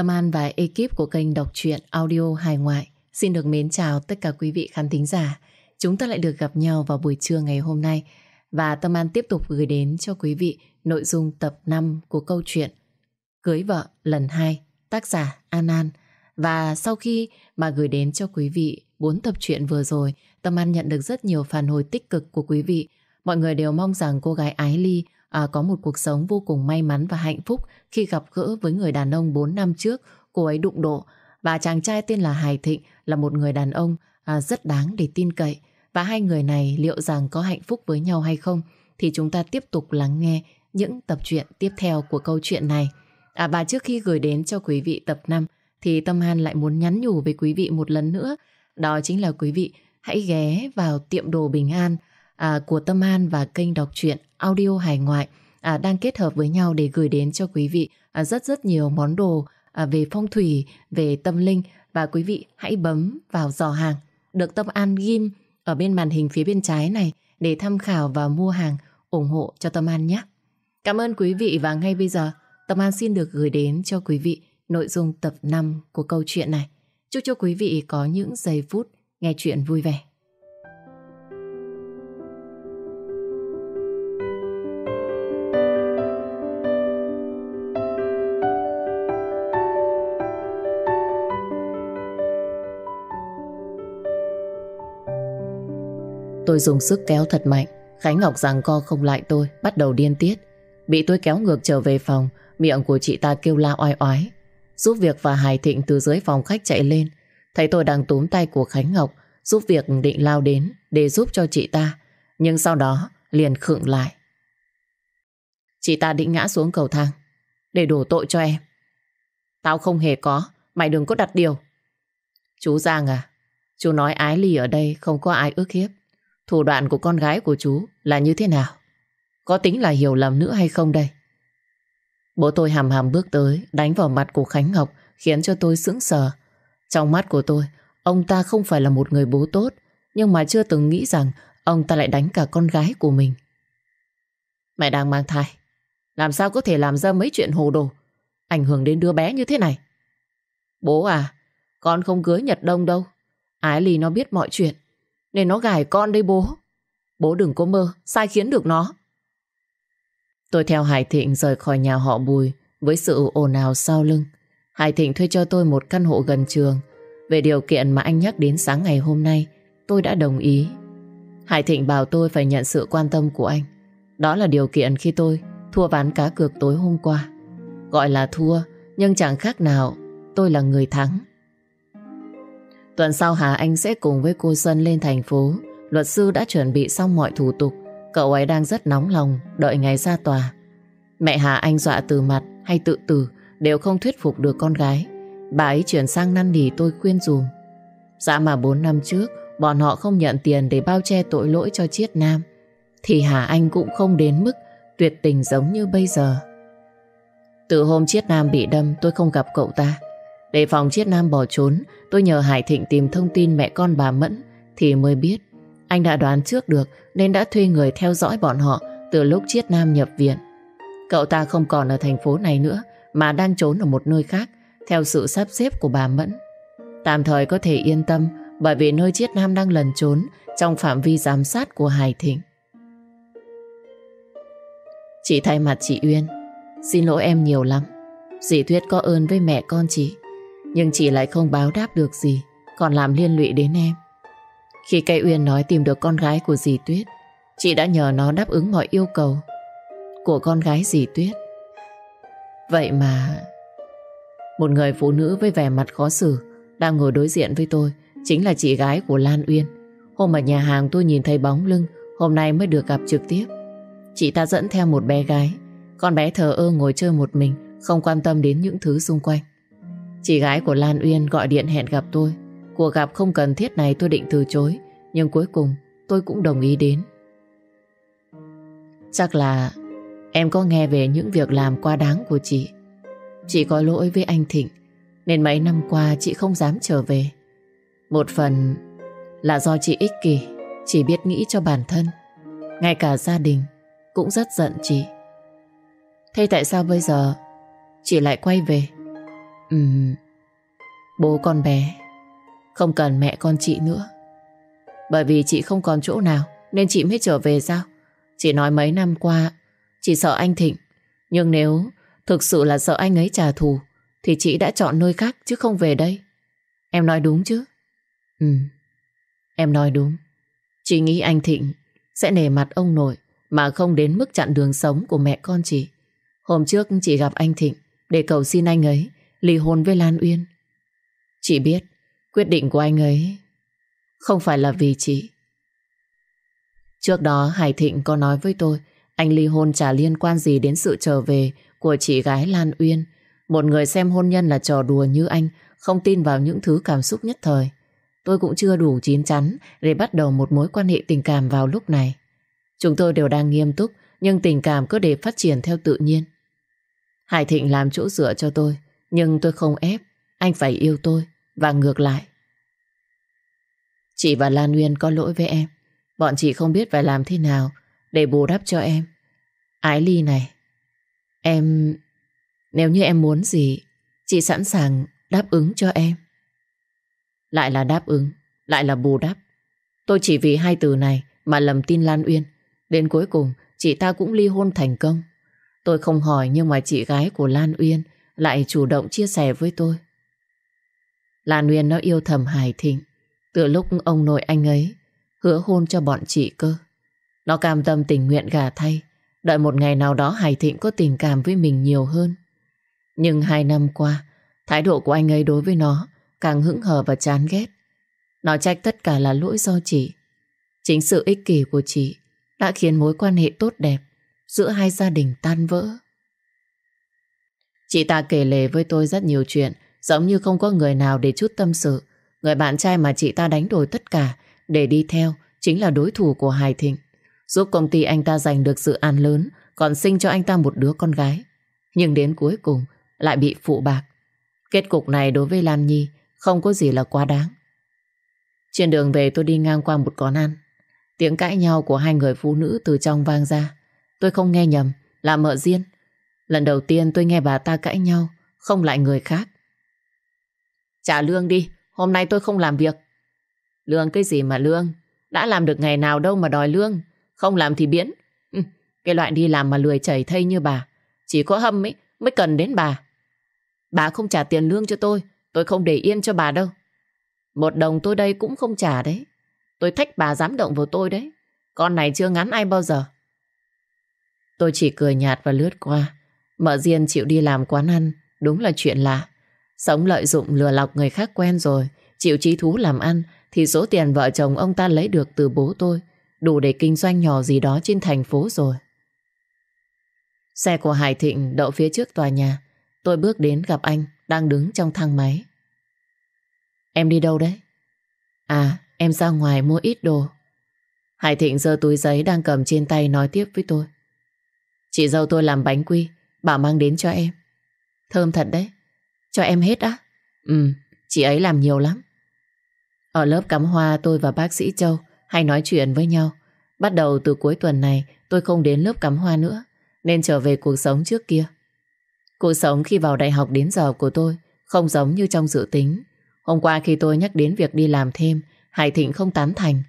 Tâm An và ekip của kênh đọc truyện audio hài ngoại xin được mến chào tất cả quý vị khán thính giả. Chúng ta lại được gặp nhau vào buổi trưa ngày hôm nay và Tâm An tiếp tục gửi đến cho quý vị nội dung tập 5 của câu chuyện Cưới vợ lần 2, tác giả An An. Và sau khi mà gửi đến cho quý vị 4 tập truyện vừa rồi, Tâm An nhận được rất nhiều phản hồi tích cực của quý vị. Mọi người đều mong rằng cô gái Ái Ly à, có một cuộc sống vô cùng may mắn và hạnh phúc khi gặp gỡ với người đàn ông 4 năm trước cô ấy đụng độ. Và chàng trai tên là Hải Thịnh là một người đàn ông à, rất đáng để tin cậy. Và hai người này liệu rằng có hạnh phúc với nhau hay không thì chúng ta tiếp tục lắng nghe những tập truyện tiếp theo của câu chuyện này. À, và trước khi gửi đến cho quý vị tập 5 thì Tâm han lại muốn nhắn nhủ với quý vị một lần nữa. Đó chính là quý vị hãy ghé vào tiệm đồ Bình An à, của Tâm An và kênh đọc truyện audio hải ngoại à, đang kết hợp với nhau để gửi đến cho quý vị à, rất rất nhiều món đồ à, về phong thủy, về tâm linh và quý vị hãy bấm vào giò hàng được Tâm An ghim ở bên màn hình phía bên trái này để tham khảo và mua hàng ủng hộ cho Tâm An nhé. Cảm ơn quý vị và ngay bây giờ Tâm An xin được gửi đến cho quý vị nội dung tập 5 của câu chuyện này. Chúc cho quý vị có những giây phút nghe chuyện vui vẻ. Tôi dùng sức kéo thật mạnh. Khánh Ngọc rằng co không lại tôi, Bắt đầu điên tiết. Bị tôi kéo ngược trở về phòng, Miệng của chị ta kêu la oai oái. Giúp việc và Hải Thịnh từ dưới phòng khách chạy lên. Thấy tôi đang túm tay của Khánh Ngọc, Giúp việc định lao đến Để giúp cho chị ta. Nhưng sau đó, liền khựng lại. Chị ta định ngã xuống cầu thang. Để đổ tội cho em. Tao không hề có, Mày đừng có đặt điều. Chú Giang à Chú nói ái ly ở đây không có ai ước hiếp. Thủ đoạn của con gái của chú là như thế nào? Có tính là hiểu lầm nữa hay không đây? Bố tôi hàm hàm bước tới, đánh vào mặt của Khánh Ngọc, khiến cho tôi sững sờ. Trong mắt của tôi, ông ta không phải là một người bố tốt, nhưng mà chưa từng nghĩ rằng ông ta lại đánh cả con gái của mình. Mẹ đang mang thai. Làm sao có thể làm ra mấy chuyện hồ đồ, ảnh hưởng đến đứa bé như thế này? Bố à, con không cưới Nhật Đông đâu. Ái Ly nó biết mọi chuyện. Nên nó gài con đây bố. Bố đừng có mơ, Sai khiến được nó. Tôi theo Hải Thịnh rời khỏi nhà họ Bùi Với sự ồn ào sau lưng. Hải Thịnh thuê cho tôi một căn hộ gần trường. Về điều kiện mà anh nhắc đến sáng ngày hôm nay, Tôi đã đồng ý. Hải Thịnh bảo tôi phải nhận sự quan tâm của anh. Đó là điều kiện khi tôi Thua ván cá cược tối hôm qua. Gọi là thua, Nhưng chẳng khác nào Tôi là người thắng. Tuần sau Hà Anh sẽ cùng với cô Xuân lên thành phố. Luật sư đã chuẩn bị xong mọi thủ tục. Cậu ấy đang rất nóng lòng, đợi ngày ra tòa. Mẹ Hà Anh dọa từ mặt hay tự tử đều không thuyết phục được con gái. Bà ấy chuyển sang năn nỉ tôi khuyên dùm. Dạ mà 4 năm trước, bọn họ không nhận tiền để bao che tội lỗi cho Chiết Nam. Thì Hà Anh cũng không đến mức tuyệt tình giống như bây giờ. Từ hôm Chiết Nam bị đâm tôi không gặp cậu ta. Để phòng Chiết Nam bỏ trốn, tôi nhờ Hải Thịnh tìm thông tin mẹ con bà Mẫn thì mới biết. Anh đã đoán trước được nên đã thuê người theo dõi bọn họ từ lúc Chiết Nam nhập viện. Cậu ta không còn ở thành phố này nữa mà đang trốn ở một nơi khác theo sự sắp xếp của bà Mẫn. Tạm thời có thể yên tâm bởi vì nơi Chiết Nam đang lần trốn trong phạm vi giám sát của Hải Thịnh. Chị thay mặt chị Uyên Xin lỗi em nhiều lắm Dì Thuyết có ơn với mẹ con chị nhưng chị lại không báo đáp được gì, Còn làm liên lụy đến em. Khi cây Uyên nói tìm được con gái của dì Tuyết, Chị đã nhờ nó đáp ứng mọi yêu cầu. Của con gái dì Tuyết. Vậy mà, Một người phụ nữ với vẻ mặt khó xử, Đang ngồi đối diện với tôi, Chính là chị gái của Lan Uyên. Hôm ở nhà hàng tôi nhìn thấy bóng lưng, Hôm nay mới được gặp trực tiếp. Chị ta dẫn theo một bé gái, Con bé thờ ơ ngồi chơi một mình, Không quan tâm đến những thứ xung quanh. Chị gái của Lan Uyên gọi điện hẹn gặp tôi. Cuộc gặp không cần thiết này tôi định từ chối, nhưng cuối cùng tôi cũng đồng ý đến. Chắc là em có nghe về những việc làm quá đáng của chị. Chị có lỗi với anh Thịnh, nên mấy năm qua chị không dám trở về. Một phần là do chị ích kỷ, chỉ biết nghĩ cho bản thân. Ngay cả gia đình cũng rất giận chị. Thế tại sao bây giờ chị lại quay về? Ừ, bố con bé không cần mẹ con chị nữa. Bởi vì chị không còn chỗ nào nên chị mới trở về sao? Chị nói mấy năm qua chị sợ anh Thịnh. Nhưng nếu thực sự là sợ anh ấy trả thù thì chị đã chọn nơi khác chứ không về đây. Em nói đúng chứ? Ừ, em nói đúng. Chị nghĩ anh Thịnh sẽ nề mặt ông nội mà không đến mức chặn đường sống của mẹ con chị. Hôm trước chị gặp anh Thịnh để cầu xin anh ấy ly hôn với Lan Uyên. Chị biết, quyết định của anh ấy không phải là vì chị. Trước đó, Hải Thịnh có nói với tôi, anh ly hôn chả liên quan gì đến sự trở về của chị gái Lan Uyên. Một người xem hôn nhân là trò đùa như anh, không tin vào những thứ cảm xúc nhất thời. Tôi cũng chưa đủ chín chắn để bắt đầu một mối quan hệ tình cảm vào lúc này. Chúng tôi đều đang nghiêm túc, nhưng tình cảm cứ để phát triển theo tự nhiên. Hải Thịnh làm chỗ dựa cho tôi nhưng tôi không ép anh phải yêu tôi và ngược lại. Chị và Lan Nguyên có lỗi với em. Bọn chị không biết phải làm thế nào để bù đắp cho em. Ái Ly này, em... Nếu như em muốn gì, chị sẵn sàng đáp ứng cho em. Lại là đáp ứng, lại là bù đắp. Tôi chỉ vì hai từ này mà lầm tin Lan Uyên. Đến cuối cùng, chị ta cũng ly hôn thành công. Tôi không hỏi nhưng mà chị gái của Lan Uyên lại chủ động chia sẻ với tôi. Lan Nguyên nó yêu thầm Hải Thịnh từ lúc ông nội anh ấy hứa hôn cho bọn chị cơ. Nó cam tâm tình nguyện gả thay, đợi một ngày nào đó Hải Thịnh có tình cảm với mình nhiều hơn. Nhưng hai năm qua, thái độ của anh ấy đối với nó càng hững hờ và chán ghét. Nó trách tất cả là lỗi do chị. Chính sự ích kỷ của chị đã khiến mối quan hệ tốt đẹp giữa hai gia đình tan vỡ. Chị ta kể lể với tôi rất nhiều chuyện, giống như không có người nào để chút tâm sự. Người bạn trai mà chị ta đánh đổi tất cả để đi theo chính là đối thủ của Hải Thịnh. Giúp công ty anh ta giành được dự án lớn, còn sinh cho anh ta một đứa con gái. Nhưng đến cuối cùng lại bị phụ bạc. Kết cục này đối với Lan Nhi không có gì là quá đáng. Trên đường về tôi đi ngang qua một quán ăn. Tiếng cãi nhau của hai người phụ nữ từ trong vang ra. Tôi không nghe nhầm, là mợ Diên. Lần đầu tiên tôi nghe bà ta cãi nhau, không lại người khác. Trả lương đi, hôm nay tôi không làm việc. Lương cái gì mà lương? Đã làm được ngày nào đâu mà đòi lương. Không làm thì biến. Ừ, cái loại đi làm mà lười chảy thây như bà. Chỉ có hâm ấy mới cần đến bà. Bà không trả tiền lương cho tôi, tôi không để yên cho bà đâu. Một đồng tôi đây cũng không trả đấy. Tôi thách bà dám động vào tôi đấy. Con này chưa ngắn ai bao giờ. Tôi chỉ cười nhạt và lướt qua. Mợ Diên chịu đi làm quán ăn, đúng là chuyện lạ. Sống lợi dụng lừa lọc người khác quen rồi, chịu trí thú làm ăn, thì số tiền vợ chồng ông ta lấy được từ bố tôi đủ để kinh doanh nhỏ gì đó trên thành phố rồi. Xe của Hải Thịnh đậu phía trước tòa nhà. Tôi bước đến gặp anh đang đứng trong thang máy. Em đi đâu đấy? À, em ra ngoài mua ít đồ. Hải Thịnh giơ túi giấy đang cầm trên tay nói tiếp với tôi. Chị dâu tôi làm bánh quy, bảo mang đến cho em. Thơm thật đấy. Cho em hết á? Ừ, chị ấy làm nhiều lắm. Ở lớp cắm hoa tôi và bác sĩ Châu hay nói chuyện với nhau. Bắt đầu từ cuối tuần này tôi không đến lớp cắm hoa nữa nên trở về cuộc sống trước kia. Cuộc sống khi vào đại học đến giờ của tôi không giống như trong dự tính. Hôm qua khi tôi nhắc đến việc đi làm thêm Hải Thịnh không tán thành.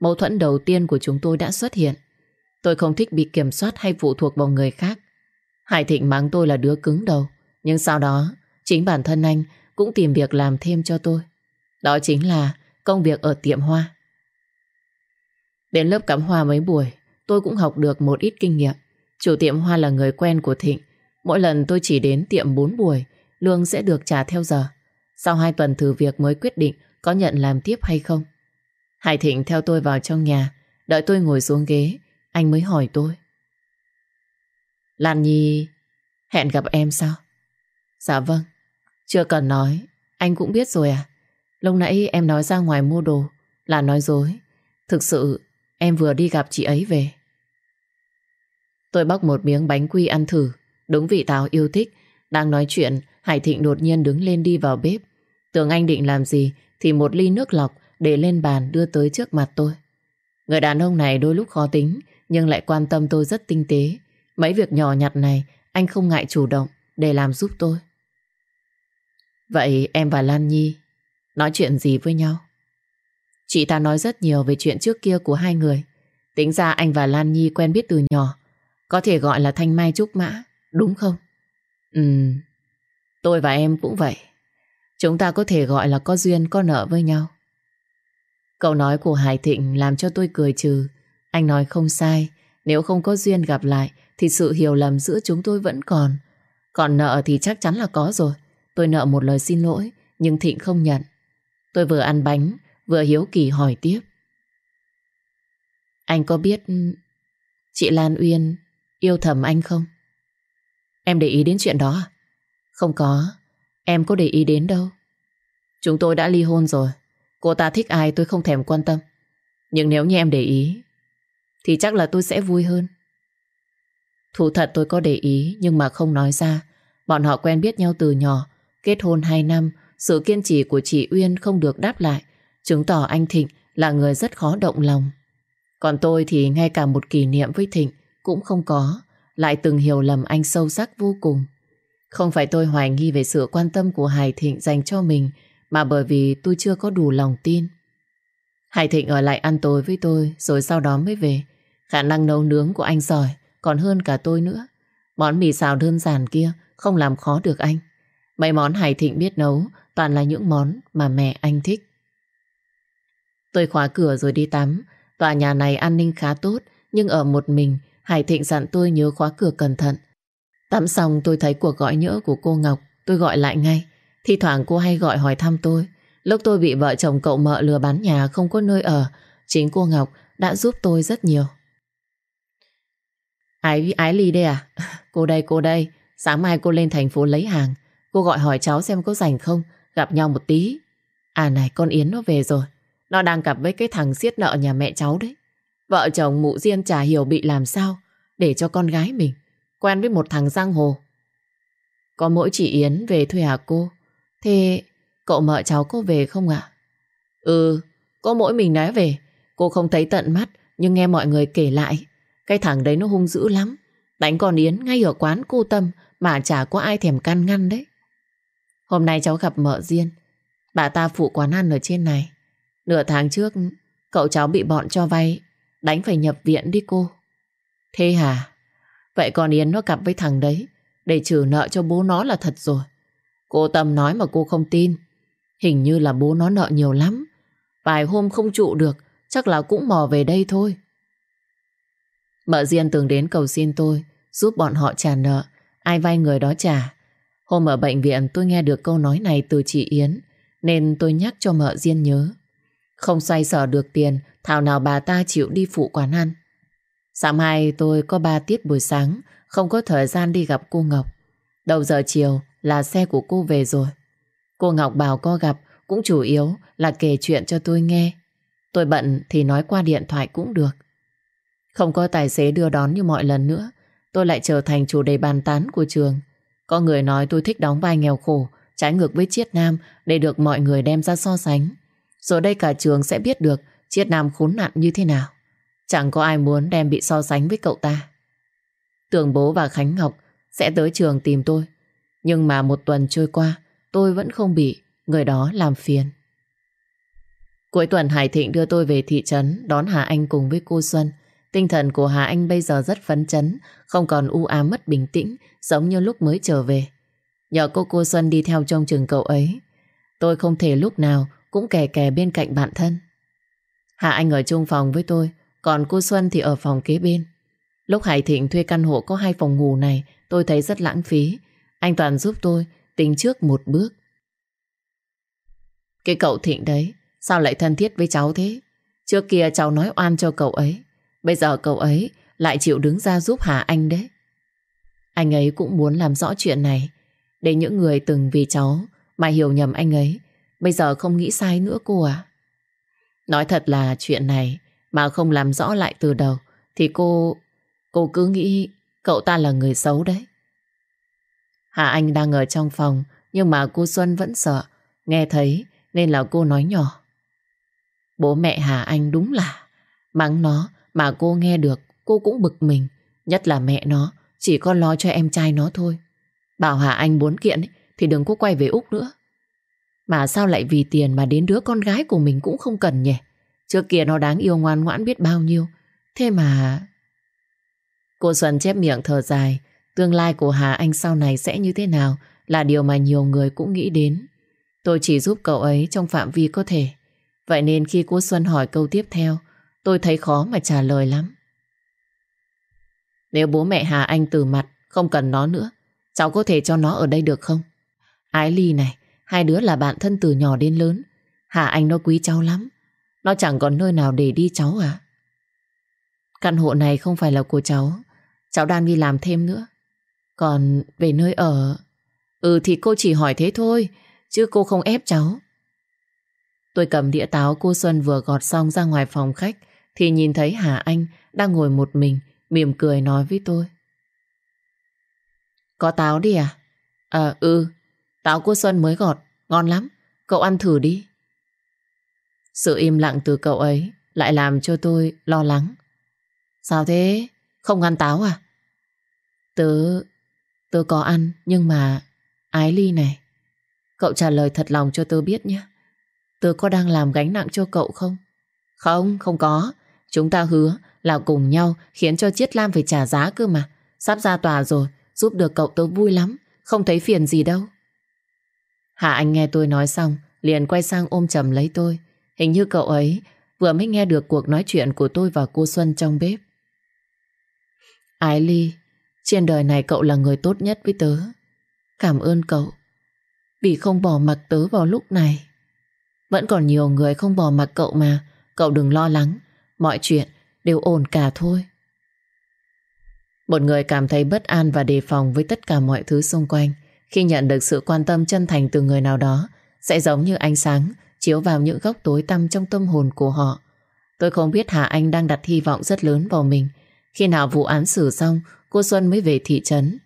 Mâu thuẫn đầu tiên của chúng tôi đã xuất hiện. Tôi không thích bị kiểm soát hay phụ thuộc vào người khác. Hải Thịnh mắng tôi là đứa cứng đầu. Nhưng sau đó, chính bản thân anh cũng tìm việc làm thêm cho tôi. Đó chính là công việc ở tiệm hoa. Đến lớp cắm hoa mấy buổi, tôi cũng học được một ít kinh nghiệm. Chủ tiệm hoa là người quen của Thịnh. Mỗi lần tôi chỉ đến tiệm 4 buổi, lương sẽ được trả theo giờ. Sau 2 tuần thử việc mới quyết định có nhận làm tiếp hay không. Hải Thịnh theo tôi vào trong nhà, đợi tôi ngồi xuống ghế, anh mới hỏi tôi. Lan Nhi hẹn gặp em sao? Dạ vâng, chưa cần nói, anh cũng biết rồi à. Lúc nãy em nói ra ngoài mua đồ là nói dối. Thực sự em vừa đi gặp chị ấy về. Tôi bóc một miếng bánh quy ăn thử. Đúng vị Táo yêu thích. Đang nói chuyện, Hải Thịnh đột nhiên đứng lên đi vào bếp. Tưởng anh định làm gì thì một ly nước lọc để lên bàn đưa tới trước mặt tôi. Người đàn ông này đôi lúc khó tính nhưng lại quan tâm tôi rất tinh tế. Mấy việc nhỏ nhặt này anh không ngại chủ động để làm giúp tôi. Vậy em và Lan Nhi nói chuyện gì với nhau? Chị ta nói rất nhiều về chuyện trước kia của hai người. Tính ra anh và Lan Nhi quen biết từ nhỏ. Có thể gọi là thanh mai trúc mã, đúng không? Ừ, tôi và em cũng vậy. Chúng ta có thể gọi là có duyên có nợ với nhau. Câu nói của Hải Thịnh làm cho tôi cười trừ. Anh nói không sai, nếu không có duyên gặp lại thì sự hiểu lầm giữa chúng tôi vẫn còn. Còn nợ thì chắc chắn là có rồi. Tôi nợ một lời xin lỗi, nhưng Thịnh không nhận. Tôi vừa ăn bánh, vừa hiếu kỳ hỏi tiếp. Anh có biết ừ, chị Lan Uyên yêu thầm anh không? Em để ý đến chuyện đó à? Không có, em có để ý đến đâu. Chúng tôi đã ly hôn rồi. Cô ta thích ai tôi không thèm quan tâm. Nhưng nếu như em để ý, thì chắc là tôi sẽ vui hơn. Thủ thật tôi có để ý nhưng mà không nói ra. Bọn họ quen biết nhau từ nhỏ, kết hôn 2 năm, sự kiên trì của chị Uyên không được đáp lại, chứng tỏ anh Thịnh là người rất khó động lòng. Còn tôi thì ngay cả một kỷ niệm với Thịnh cũng không có, lại từng hiểu lầm anh sâu sắc vô cùng. Không phải tôi hoài nghi về sự quan tâm của Hải Thịnh dành cho mình, mà bởi vì tôi chưa có đủ lòng tin. Hải Thịnh ở lại ăn tối với tôi rồi sau đó mới về. Khả năng nấu nướng của anh giỏi, còn hơn cả tôi nữa. Món mì xào đơn giản kia không làm khó được anh. Mấy món Hải Thịnh biết nấu toàn là những món mà mẹ anh thích. Tôi khóa cửa rồi đi tắm. Tòa nhà này an ninh khá tốt, nhưng ở một mình, Hải Thịnh dặn tôi nhớ khóa cửa cẩn thận. Tắm xong tôi thấy cuộc gọi nhỡ của cô Ngọc, tôi gọi lại ngay. Thì thoảng cô hay gọi hỏi thăm tôi. Lúc tôi bị vợ chồng cậu mợ lừa bán nhà không có nơi ở, chính cô Ngọc đã giúp tôi rất nhiều. Ái, Ái Ly đây à? Cô đây, cô đây. Sáng mai cô lên thành phố lấy hàng. Cô gọi hỏi cháu xem có rảnh không? Gặp nhau một tí. À này, con Yến nó về rồi. Nó đang cặp với cái thằng siết nợ nhà mẹ cháu đấy. Vợ chồng mụ Diên chả hiểu bị làm sao để cho con gái mình quen với một thằng giang hồ. Có mỗi chị Yến về thuê à cô? Thế cậu mợ cháu có về không ạ? Ừ, có mỗi mình nói về. Cô không thấy tận mắt nhưng nghe mọi người kể lại. Cái thằng đấy nó hung dữ lắm. Đánh con Yến ngay ở quán cô Tâm mà chả có ai thèm can ngăn đấy. Hôm nay cháu gặp mợ Diên. Bà ta phụ quán ăn ở trên này. Nửa tháng trước, cậu cháu bị bọn cho vay, đánh phải nhập viện đi cô. Thế hả? Vậy con Yến nó cặp với thằng đấy để trừ nợ cho bố nó là thật rồi. Cô Tâm nói mà cô không tin. Hình như là bố nó nợ nhiều lắm. Vài hôm không trụ được, chắc là cũng mò về đây thôi. Mợ Diên từng đến cầu xin tôi, giúp bọn họ trả nợ. Ai vay người đó trả. Hôm ở bệnh viện, tôi nghe được câu nói này từ chị Yến, nên tôi nhắc cho mợ Diên nhớ. Không xoay sở được tiền, thảo nào bà ta chịu đi phụ quán ăn. Sáng mai tôi có ba tiết buổi sáng, không có thời gian đi gặp cô Ngọc. Đầu giờ chiều là xe của cô về rồi. Cô Ngọc bảo có gặp, cũng chủ yếu là kể chuyện cho tôi nghe. Tôi bận thì nói qua điện thoại cũng được. Không có tài xế đưa đón như mọi lần nữa, tôi lại trở thành chủ đề bàn tán của trường. Có người nói tôi thích đóng vai nghèo khổ, trái ngược với Triết Nam để được mọi người đem ra so sánh. Rồi đây cả trường sẽ biết được Triết Nam khốn nạn như thế nào. Chẳng có ai muốn đem bị so sánh với cậu ta. Tưởng bố và Khánh Ngọc sẽ tới trường tìm tôi. Nhưng mà một tuần trôi qua, tôi vẫn không bị người đó làm phiền. Cuối tuần Hải Thịnh đưa tôi về thị trấn đón Hà Anh cùng với cô Xuân. Tinh thần của Hà Anh bây giờ rất phấn chấn, không còn u ám mất bình tĩnh giống như lúc mới trở về. Nhờ cô cô Xuân đi theo trong trường cậu ấy, tôi không thể lúc nào cũng kè kè bên cạnh bạn thân. Hà Anh ở chung phòng với tôi, còn cô Xuân thì ở phòng kế bên. Lúc Hải Thịnh thuê căn hộ có hai phòng ngủ này, tôi thấy rất lãng phí. Anh Toàn giúp tôi tính trước một bước. Cái cậu Thịnh đấy, sao lại thân thiết với cháu thế? Trước kia cháu nói oan cho cậu ấy. Bây giờ cậu ấy lại chịu đứng ra giúp Hà Anh đấy. Anh ấy cũng muốn làm rõ chuyện này, để những người từng vì cháu mà hiểu nhầm anh ấy, bây giờ không nghĩ sai nữa cô à. Nói thật là chuyện này mà không làm rõ lại từ đầu, thì cô cô cứ nghĩ cậu ta là người xấu đấy. Hà Anh đang ở trong phòng, nhưng mà cô Xuân vẫn sợ, nghe thấy nên là cô nói nhỏ. Bố mẹ Hà Anh đúng là mắng nó mà cô nghe được cô cũng bực mình nhất là mẹ nó chỉ có lo cho em trai nó thôi. Bảo Hà Anh muốn kiện ấy, thì đừng có quay về Úc nữa. Mà sao lại vì tiền mà đến đứa con gái của mình cũng không cần nhỉ? Trước kia nó đáng yêu ngoan ngoãn biết bao nhiêu. Thế mà... Cô Xuân chép miệng thở dài. Tương lai của Hà Anh sau này sẽ như thế nào là điều mà nhiều người cũng nghĩ đến. Tôi chỉ giúp cậu ấy trong phạm vi có thể. Vậy nên khi cô Xuân hỏi câu tiếp theo, tôi thấy khó mà trả lời lắm. Nếu bố mẹ Hà Anh từ mặt, không cần nó nữa, cháu có thể cho nó ở đây được không? Ái Ly này, hai đứa là bạn thân từ nhỏ đến lớn. Hà Anh nó quý cháu lắm. Nó chẳng còn nơi nào để đi cháu à? Căn hộ này không phải là của cháu. Cháu đang đi làm thêm nữa. Còn về nơi ở... Ừ thì cô chỉ hỏi thế thôi, chứ cô không ép cháu. Tôi cầm đĩa táo cô Xuân vừa gọt xong ra ngoài phòng khách thì nhìn thấy Hà Anh đang ngồi một mình mỉm cười nói với tôi. Có táo đi à? Ờ ừ, táo cô Xuân mới gọt, ngon lắm, cậu ăn thử đi. Sự im lặng từ cậu ấy lại làm cho tôi lo lắng. Sao thế? Không ăn táo à? Tớ... tớ có ăn nhưng mà... Ái ly này. Cậu trả lời thật lòng cho tớ biết nhé. Tớ có đang làm gánh nặng cho cậu không? Không, không có. Chúng ta hứa là cùng nhau khiến cho Chiết Lam phải trả giá cơ mà. Sắp ra tòa rồi, giúp được cậu tớ vui lắm. Không thấy phiền gì đâu. Hạ Anh nghe tôi nói xong, liền quay sang ôm chầm lấy tôi. Hình như cậu ấy vừa mới nghe được cuộc nói chuyện của tôi và cô Xuân trong bếp. Ái Ly, trên đời này cậu là người tốt nhất với tớ. Cảm ơn cậu. Vì không bỏ mặc tớ vào lúc này. Vẫn còn nhiều người không bỏ mặc cậu mà. Cậu đừng lo lắng. Mọi chuyện đều ổn cả thôi. Một người cảm thấy bất an và đề phòng với tất cả mọi thứ xung quanh. Khi nhận được sự quan tâm chân thành từ người nào đó, sẽ giống như ánh sáng chiếu vào những góc tối tăm trong tâm hồn của họ. Tôi không biết Hà Anh đang đặt hy vọng rất lớn vào mình. Khi nào vụ án xử xong, cô Xuân mới về thị trấn.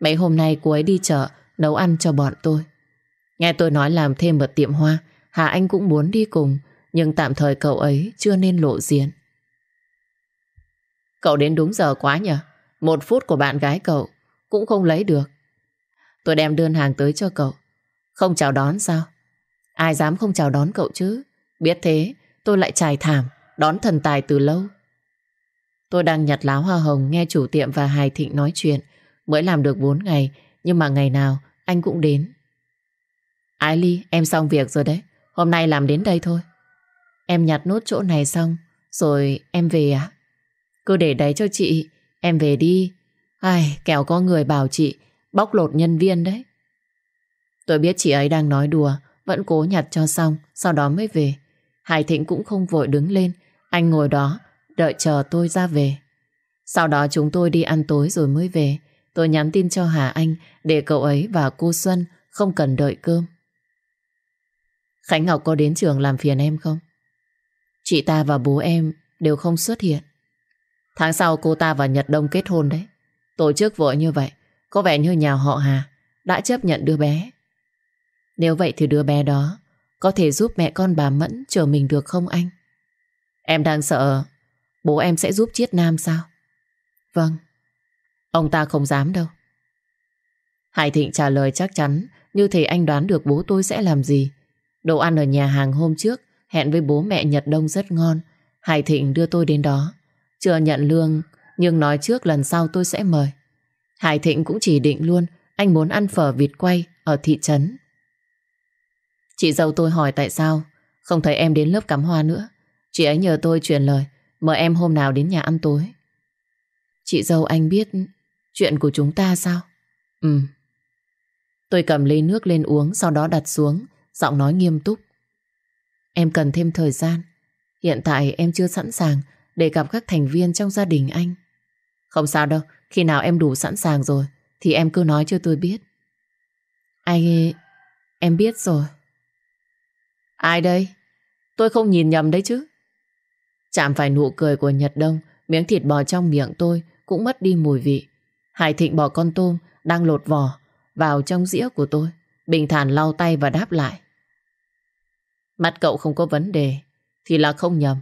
Mấy hôm nay cô ấy đi chợ, nấu ăn cho bọn tôi. Nghe tôi nói làm thêm một tiệm hoa, Hà Anh cũng muốn đi cùng, nhưng tạm thời cậu ấy chưa nên lộ diện. Cậu đến đúng giờ quá nhỉ? Một phút của bạn gái cậu cũng không lấy được. Tôi đem đơn hàng tới cho cậu. Không chào đón sao? Ai dám không chào đón cậu chứ? Biết thế, tôi lại trải thảm, đón thần tài từ lâu. Tôi đang nhặt lá hoa hồng nghe chủ tiệm và Hải Thịnh nói chuyện. Mới làm được 4 ngày, nhưng mà ngày nào anh cũng đến. Ái Ly, em xong việc rồi đấy. Hôm nay làm đến đây thôi. Em nhặt nốt chỗ này xong, rồi em về à? Cứ để đấy cho chị, em về đi. Ai, kẻo có người bảo chị bóc lột nhân viên đấy. Tôi biết chị ấy đang nói đùa, vẫn cố nhặt cho xong, sau đó mới về. Hải Thịnh cũng không vội đứng lên, anh ngồi đó, đợi chờ tôi ra về. Sau đó chúng tôi đi ăn tối rồi mới về. Tôi nhắn tin cho Hà Anh để cậu ấy và cô Xuân không cần đợi cơm. Khánh Ngọc có đến trường làm phiền em không? Chị ta và bố em đều không xuất hiện. Tháng sau cô ta và Nhật Đông kết hôn đấy. Tổ chức vội như vậy, có vẻ như nhà họ Hà đã chấp nhận đứa bé. Nếu vậy thì đứa bé đó có thể giúp mẹ con bà Mẫn chờ mình được không anh? Em đang sợ bố em sẽ giúp Chiết Nam sao? Vâng, ông ta không dám đâu. Hải Thịnh trả lời chắc chắn như thể anh đoán được bố tôi sẽ làm gì. Đồ ăn ở nhà hàng hôm trước hẹn với bố mẹ Nhật Đông rất ngon. Hải Thịnh đưa tôi đến đó. Chưa nhận lương, nhưng nói trước lần sau tôi sẽ mời. Hải Thịnh cũng chỉ định luôn, anh muốn ăn phở vịt quay ở thị trấn. Chị dâu tôi hỏi tại sao, không thấy em đến lớp cắm hoa nữa. Chị ấy nhờ tôi truyền lời, mời em hôm nào đến nhà ăn tối. Chị dâu anh biết chuyện của chúng ta sao? Ừ. Tôi cầm ly nước lên uống, sau đó đặt xuống, giọng nói nghiêm túc. Em cần thêm thời gian. Hiện tại em chưa sẵn sàng để gặp các thành viên trong gia đình anh. Không sao đâu, khi nào em đủ sẵn sàng rồi thì em cứ nói cho tôi biết. Anh... em biết rồi. Ai đây? Tôi không nhìn nhầm đấy chứ. Chạm phải nụ cười của Nhật Đông, miếng thịt bò trong miệng tôi cũng mất đi mùi vị. Hải Thịnh bỏ con tôm đang lột vỏ vào trong dĩa của tôi. Bình thản lau tay và đáp lại. Mắt cậu không có vấn đề thì là không nhầm.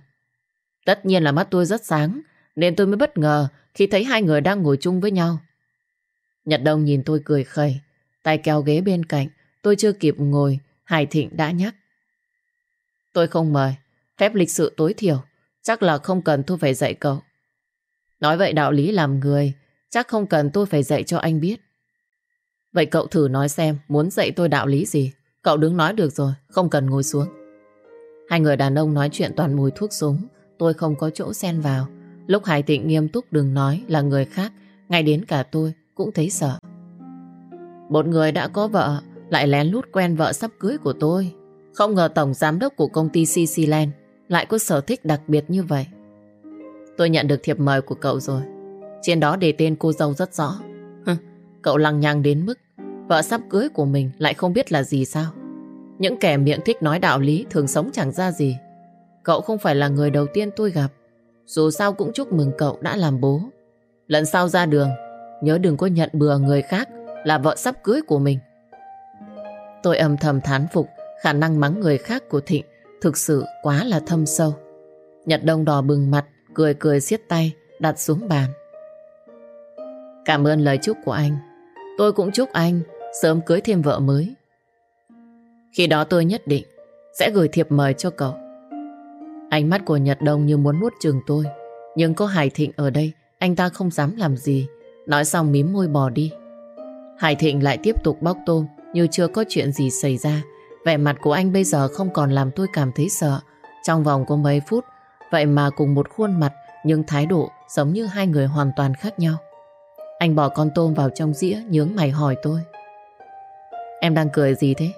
Tất nhiên là mắt tôi rất sáng nên tôi mới bất ngờ khi thấy hai người đang ngồi chung với nhau. Nhật Đông nhìn tôi cười khẩy tay kéo ghế bên cạnh tôi chưa kịp ngồi Hải Thịnh đã nhắc. Tôi không mời, phép lịch sự tối thiểu, chắc là không cần tôi phải dạy cậu. Nói vậy đạo lý làm người, chắc không cần tôi phải dạy cho anh biết. Vậy cậu thử nói xem, muốn dạy tôi đạo lý gì? Cậu đứng nói được rồi, không cần ngồi xuống. Hai người đàn ông nói chuyện toàn mùi thuốc súng, tôi không có chỗ xen vào. Lúc Hải Tịnh nghiêm túc đừng nói là người khác, ngay đến cả tôi cũng thấy sợ. Một người đã có vợ, lại lén lút quen vợ sắp cưới của tôi. Không ngờ tổng giám đốc của công ty CC Land lại có sở thích đặc biệt như vậy. Tôi nhận được thiệp mời của cậu rồi. Trên đó để tên cô dâu rất rõ. cậu lăng nhăng đến mức vợ sắp cưới của mình lại không biết là gì sao. Những kẻ miệng thích nói đạo lý thường sống chẳng ra gì. Cậu không phải là người đầu tiên tôi gặp. Dù sao cũng chúc mừng cậu đã làm bố. Lần sau ra đường, nhớ đừng có nhận bừa người khác là vợ sắp cưới của mình. Tôi âm thầm thán phục khả năng mắng người khác của Thịnh thực sự quá là thâm sâu. Nhật Đông đỏ bừng mặt, cười cười siết tay, đặt xuống bàn. Cảm ơn lời chúc của anh. Tôi cũng chúc anh sớm cưới thêm vợ mới. Khi đó tôi nhất định sẽ gửi thiệp mời cho cậu. Ánh mắt của Nhật Đông như muốn nuốt chừng tôi. Nhưng có Hải Thịnh ở đây, anh ta không dám làm gì. Nói xong mím môi bò đi. Hải Thịnh lại tiếp tục bóc tôm như chưa có chuyện gì xảy ra. Vẻ mặt của anh bây giờ không còn làm tôi cảm thấy sợ. Trong vòng có mấy phút, vậy mà cùng một khuôn mặt nhưng thái độ giống như hai người hoàn toàn khác nhau. Anh bỏ con tôm vào trong dĩa nhướng mày hỏi tôi. Em đang cười gì thế?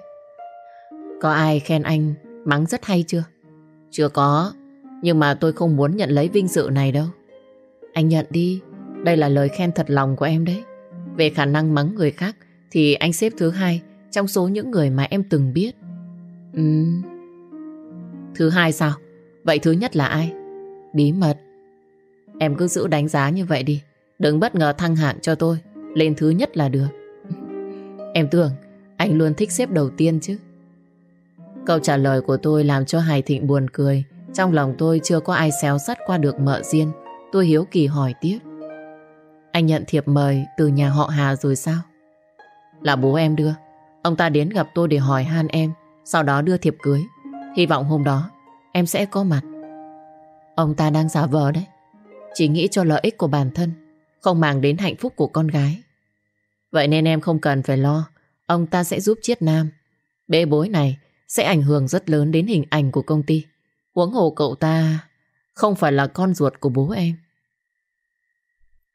Có ai khen anh mắng rất hay chưa? Chưa có, nhưng mà tôi không muốn nhận lấy vinh dự này đâu. Anh nhận đi, đây là lời khen thật lòng của em đấy. Về khả năng mắng người khác thì anh xếp thứ hai trong số những người mà em từng biết. Ừm... Thứ hai sao? Vậy thứ nhất là ai? Bí mật. Em cứ giữ đánh giá như vậy đi. Đừng bất ngờ thăng hạng cho tôi. Lên thứ nhất là được. em tưởng anh luôn thích xếp đầu tiên chứ. Câu trả lời của tôi làm cho Hải Thịnh buồn cười. Trong lòng tôi chưa có ai xéo sắt qua được mợ riêng. Tôi hiếu kỳ hỏi tiếp. Anh nhận thiệp mời từ nhà họ Hà rồi sao? Là bố em đưa. Ông ta đến gặp tôi để hỏi han em, sau đó đưa thiệp cưới. Hy vọng hôm đó em sẽ có mặt. Ông ta đang giả vờ đấy. Chỉ nghĩ cho lợi ích của bản thân, không màng đến hạnh phúc của con gái. Vậy nên em không cần phải lo, ông ta sẽ giúp Chiết Nam. Bê bối này sẽ ảnh hưởng rất lớn đến hình ảnh của công ty. Huống hồ cậu ta không phải là con ruột của bố em.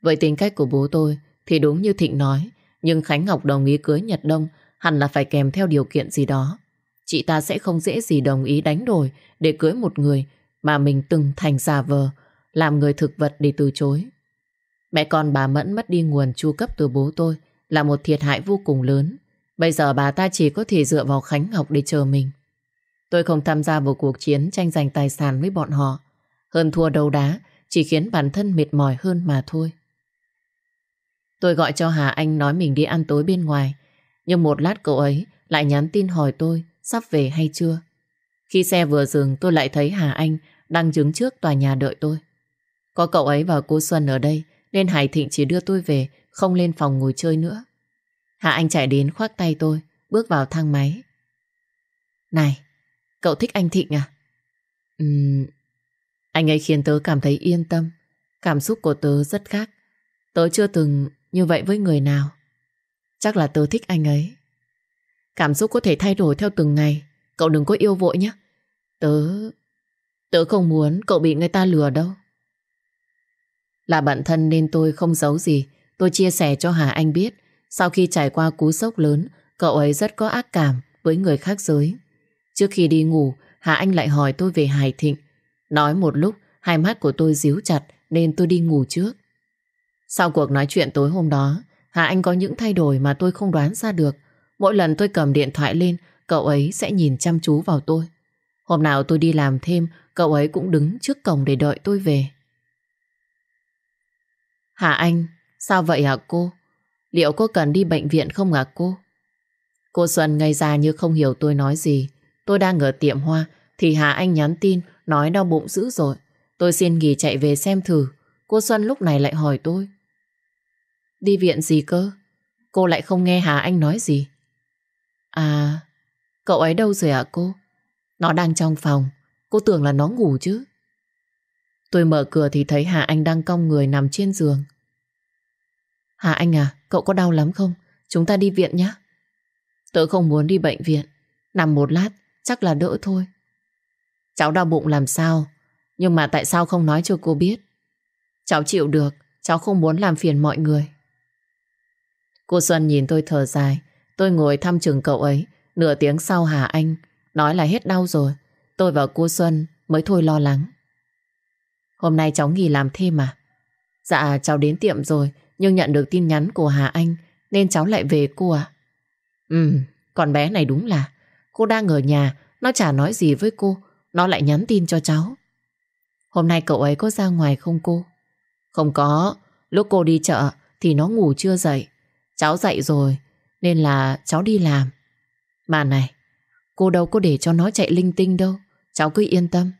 Vậy tính cách của bố tôi thì đúng như Thịnh nói, nhưng Khánh Ngọc đồng ý cưới Nhật Đông hẳn là phải kèm theo điều kiện gì đó. Chị ta sẽ không dễ gì đồng ý đánh đổi để cưới một người mà mình từng thành giả vờ, làm người thực vật để từ chối. Mẹ con bà Mẫn mất đi nguồn chu cấp từ bố tôi là một thiệt hại vô cùng lớn. Bây giờ bà ta chỉ có thể dựa vào Khánh Ngọc để chờ mình. Tôi không tham gia vào cuộc chiến tranh giành tài sản với bọn họ. Hơn thua đầu đá, chỉ khiến bản thân mệt mỏi hơn mà thôi. Tôi gọi cho Hà Anh nói mình đi ăn tối bên ngoài. Nhưng một lát cậu ấy lại nhắn tin hỏi tôi sắp về hay chưa. Khi xe vừa dừng, tôi lại thấy Hà Anh đang đứng trước tòa nhà đợi tôi. Có cậu ấy và cô Xuân ở đây, nên Hải Thịnh chỉ đưa tôi về, không lên phòng ngồi chơi nữa. Hà Anh chạy đến khoác tay tôi bước vào thang máy. Này, cậu thích anh Thịnh à? Ừm, anh ấy khiến tớ cảm thấy yên tâm. Cảm xúc của tớ rất khác. Tớ chưa từng như vậy với người nào. Chắc là tớ thích anh ấy. Cảm xúc có thể thay đổi theo từng ngày. Cậu đừng có yêu vội nhé. Tớ... Tớ không muốn cậu bị người ta lừa đâu. Là bạn thân nên tôi không giấu gì. Tôi chia sẻ cho Hà Anh biết. Sau khi trải qua cú sốc lớn, cậu ấy rất có ác cảm với người khác giới. Trước khi đi ngủ, Hà Anh lại hỏi tôi về Hải Thịnh. Nói một lúc, hai mắt của tôi díu chặt nên tôi đi ngủ trước. Sau cuộc nói chuyện tối hôm đó, Hà Anh có những thay đổi mà tôi không đoán ra được. Mỗi lần tôi cầm điện thoại lên, cậu ấy sẽ nhìn chăm chú vào tôi. Hôm nào tôi đi làm thêm, cậu ấy cũng đứng trước cổng để đợi tôi về. Hà Anh, sao vậy hả cô? Liệu cô cần đi bệnh viện không à cô? Cô Xuân ngây ra như không hiểu tôi nói gì. Tôi đang ở tiệm hoa, thì Hà Anh nhắn tin, nói đau bụng dữ rồi. Tôi xin nghỉ chạy về xem thử. Cô Xuân lúc này lại hỏi tôi. Đi viện gì cơ? Cô lại không nghe Hà Anh nói gì. À, Cậu ấy đâu rồi ạ cô? Nó đang trong phòng. Cô tưởng là nó ngủ chứ. Tôi mở cửa thì thấy Hà Anh đang cong người nằm trên giường. Hà Anh à, cậu có đau lắm không? Chúng ta đi viện nhé. Tớ không muốn đi bệnh viện. Nằm một lát, chắc là đỡ thôi. Cháu đau bụng làm sao? Nhưng mà tại sao không nói cho cô biết? Cháu chịu được, cháu không muốn làm phiền mọi người. Cô Xuân nhìn tôi thở dài. Tôi ngồi thăm chừng cậu ấy. Nửa tiếng sau Hà Anh nói là hết đau rồi. Tôi và cô Xuân mới thôi lo lắng. Hôm nay cháu nghỉ làm thêm mà. Dạ cháu đến tiệm rồi nhưng nhận được tin nhắn của Hà Anh nên cháu lại về cô ạ. Ừ, con bé này đúng là cô đang ở nhà nó chả nói gì với cô nó lại nhắn tin cho cháu. Hôm nay cậu ấy có ra ngoài không cô? Không có, lúc cô đi chợ thì nó ngủ chưa dậy. Cháu dậy rồi nên là cháu đi làm. Mà này, cô đâu có để cho nó chạy linh tinh đâu. Cháu cứ yên tâm.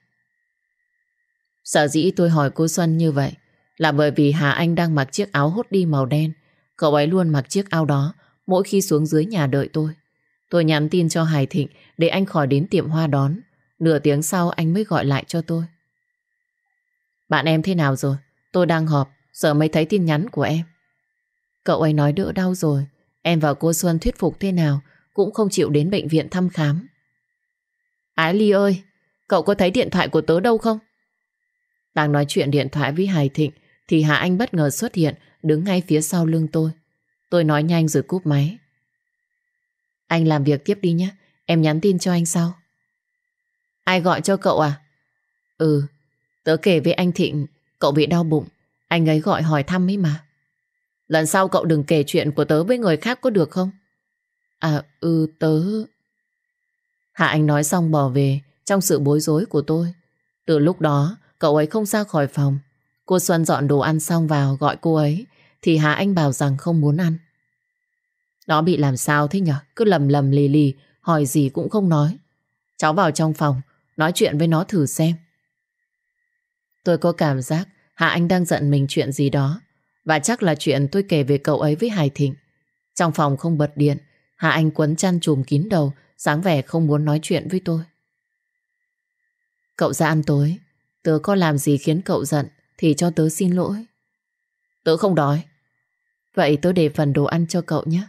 Sợ dĩ tôi hỏi cô Xuân như vậy là bởi vì Hà Anh đang mặc chiếc áo hốt đi màu đen. Cậu ấy luôn mặc chiếc áo đó mỗi khi xuống dưới nhà đợi tôi. Tôi nhắn tin cho Hải Thịnh để anh khỏi đến tiệm hoa đón. Nửa tiếng sau anh mới gọi lại cho tôi. Bạn em thế nào rồi? Tôi đang họp, giờ mới thấy tin nhắn của em. Cậu ấy nói đỡ đau rồi. Em và cô Xuân thuyết phục thế nào cũng không chịu đến bệnh viện thăm khám. Ái Ly ơi, cậu có thấy điện thoại của tớ đâu không? Đang nói chuyện điện thoại với Hải Thịnh thì Hà Anh bất ngờ xuất hiện đứng ngay phía sau lưng tôi. Tôi nói nhanh rồi cúp máy. Anh làm việc tiếp đi nhé. Em nhắn tin cho anh sau. Ai gọi cho cậu à? Ừ, tớ kể với anh Thịnh cậu bị đau bụng. Anh ấy gọi hỏi thăm ấy mà. Lần sau cậu đừng kể chuyện của tớ với người khác có được không? À, ừ, tớ... Hạ Anh nói xong bỏ về trong sự bối rối của tôi. Từ lúc đó, cậu ấy không ra khỏi phòng. Cô Xuân dọn đồ ăn xong vào gọi cô ấy, thì Hà Anh bảo rằng không muốn ăn. Nó bị làm sao thế nhở? Cứ lầm lầm lì lì, hỏi gì cũng không nói. Cháu vào trong phòng, nói chuyện với nó thử xem. Tôi có cảm giác Hạ Anh đang giận mình chuyện gì đó. Và chắc là chuyện tôi kể về cậu ấy với Hải Thịnh. Trong phòng không bật điện, Hạ Anh quấn chăn trùm kín đầu, sáng vẻ không muốn nói chuyện với tôi. Cậu ra ăn tối, tớ có làm gì khiến cậu giận thì cho tớ xin lỗi. Tớ không đói. Vậy tớ để phần đồ ăn cho cậu nhé.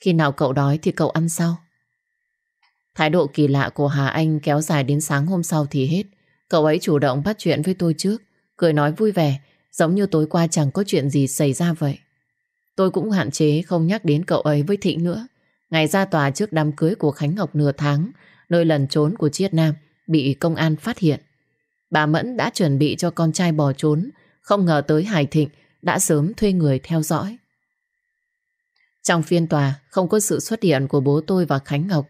Khi nào cậu đói thì cậu ăn sau. Thái độ kỳ lạ của Hà Anh kéo dài đến sáng hôm sau thì hết. Cậu ấy chủ động bắt chuyện với tôi trước, cười nói vui vẻ, giống như tối qua chẳng có chuyện gì xảy ra vậy. Tôi cũng hạn chế không nhắc đến cậu ấy với Thịnh nữa. Ngày ra tòa trước đám cưới của Khánh Ngọc nửa tháng, nơi lần trốn của Chiết Nam bị công an phát hiện. Bà Mẫn đã chuẩn bị cho con trai bỏ trốn, không ngờ tới Hải Thịnh đã sớm thuê người theo dõi. Trong phiên tòa, không có sự xuất hiện của bố tôi và Khánh Ngọc.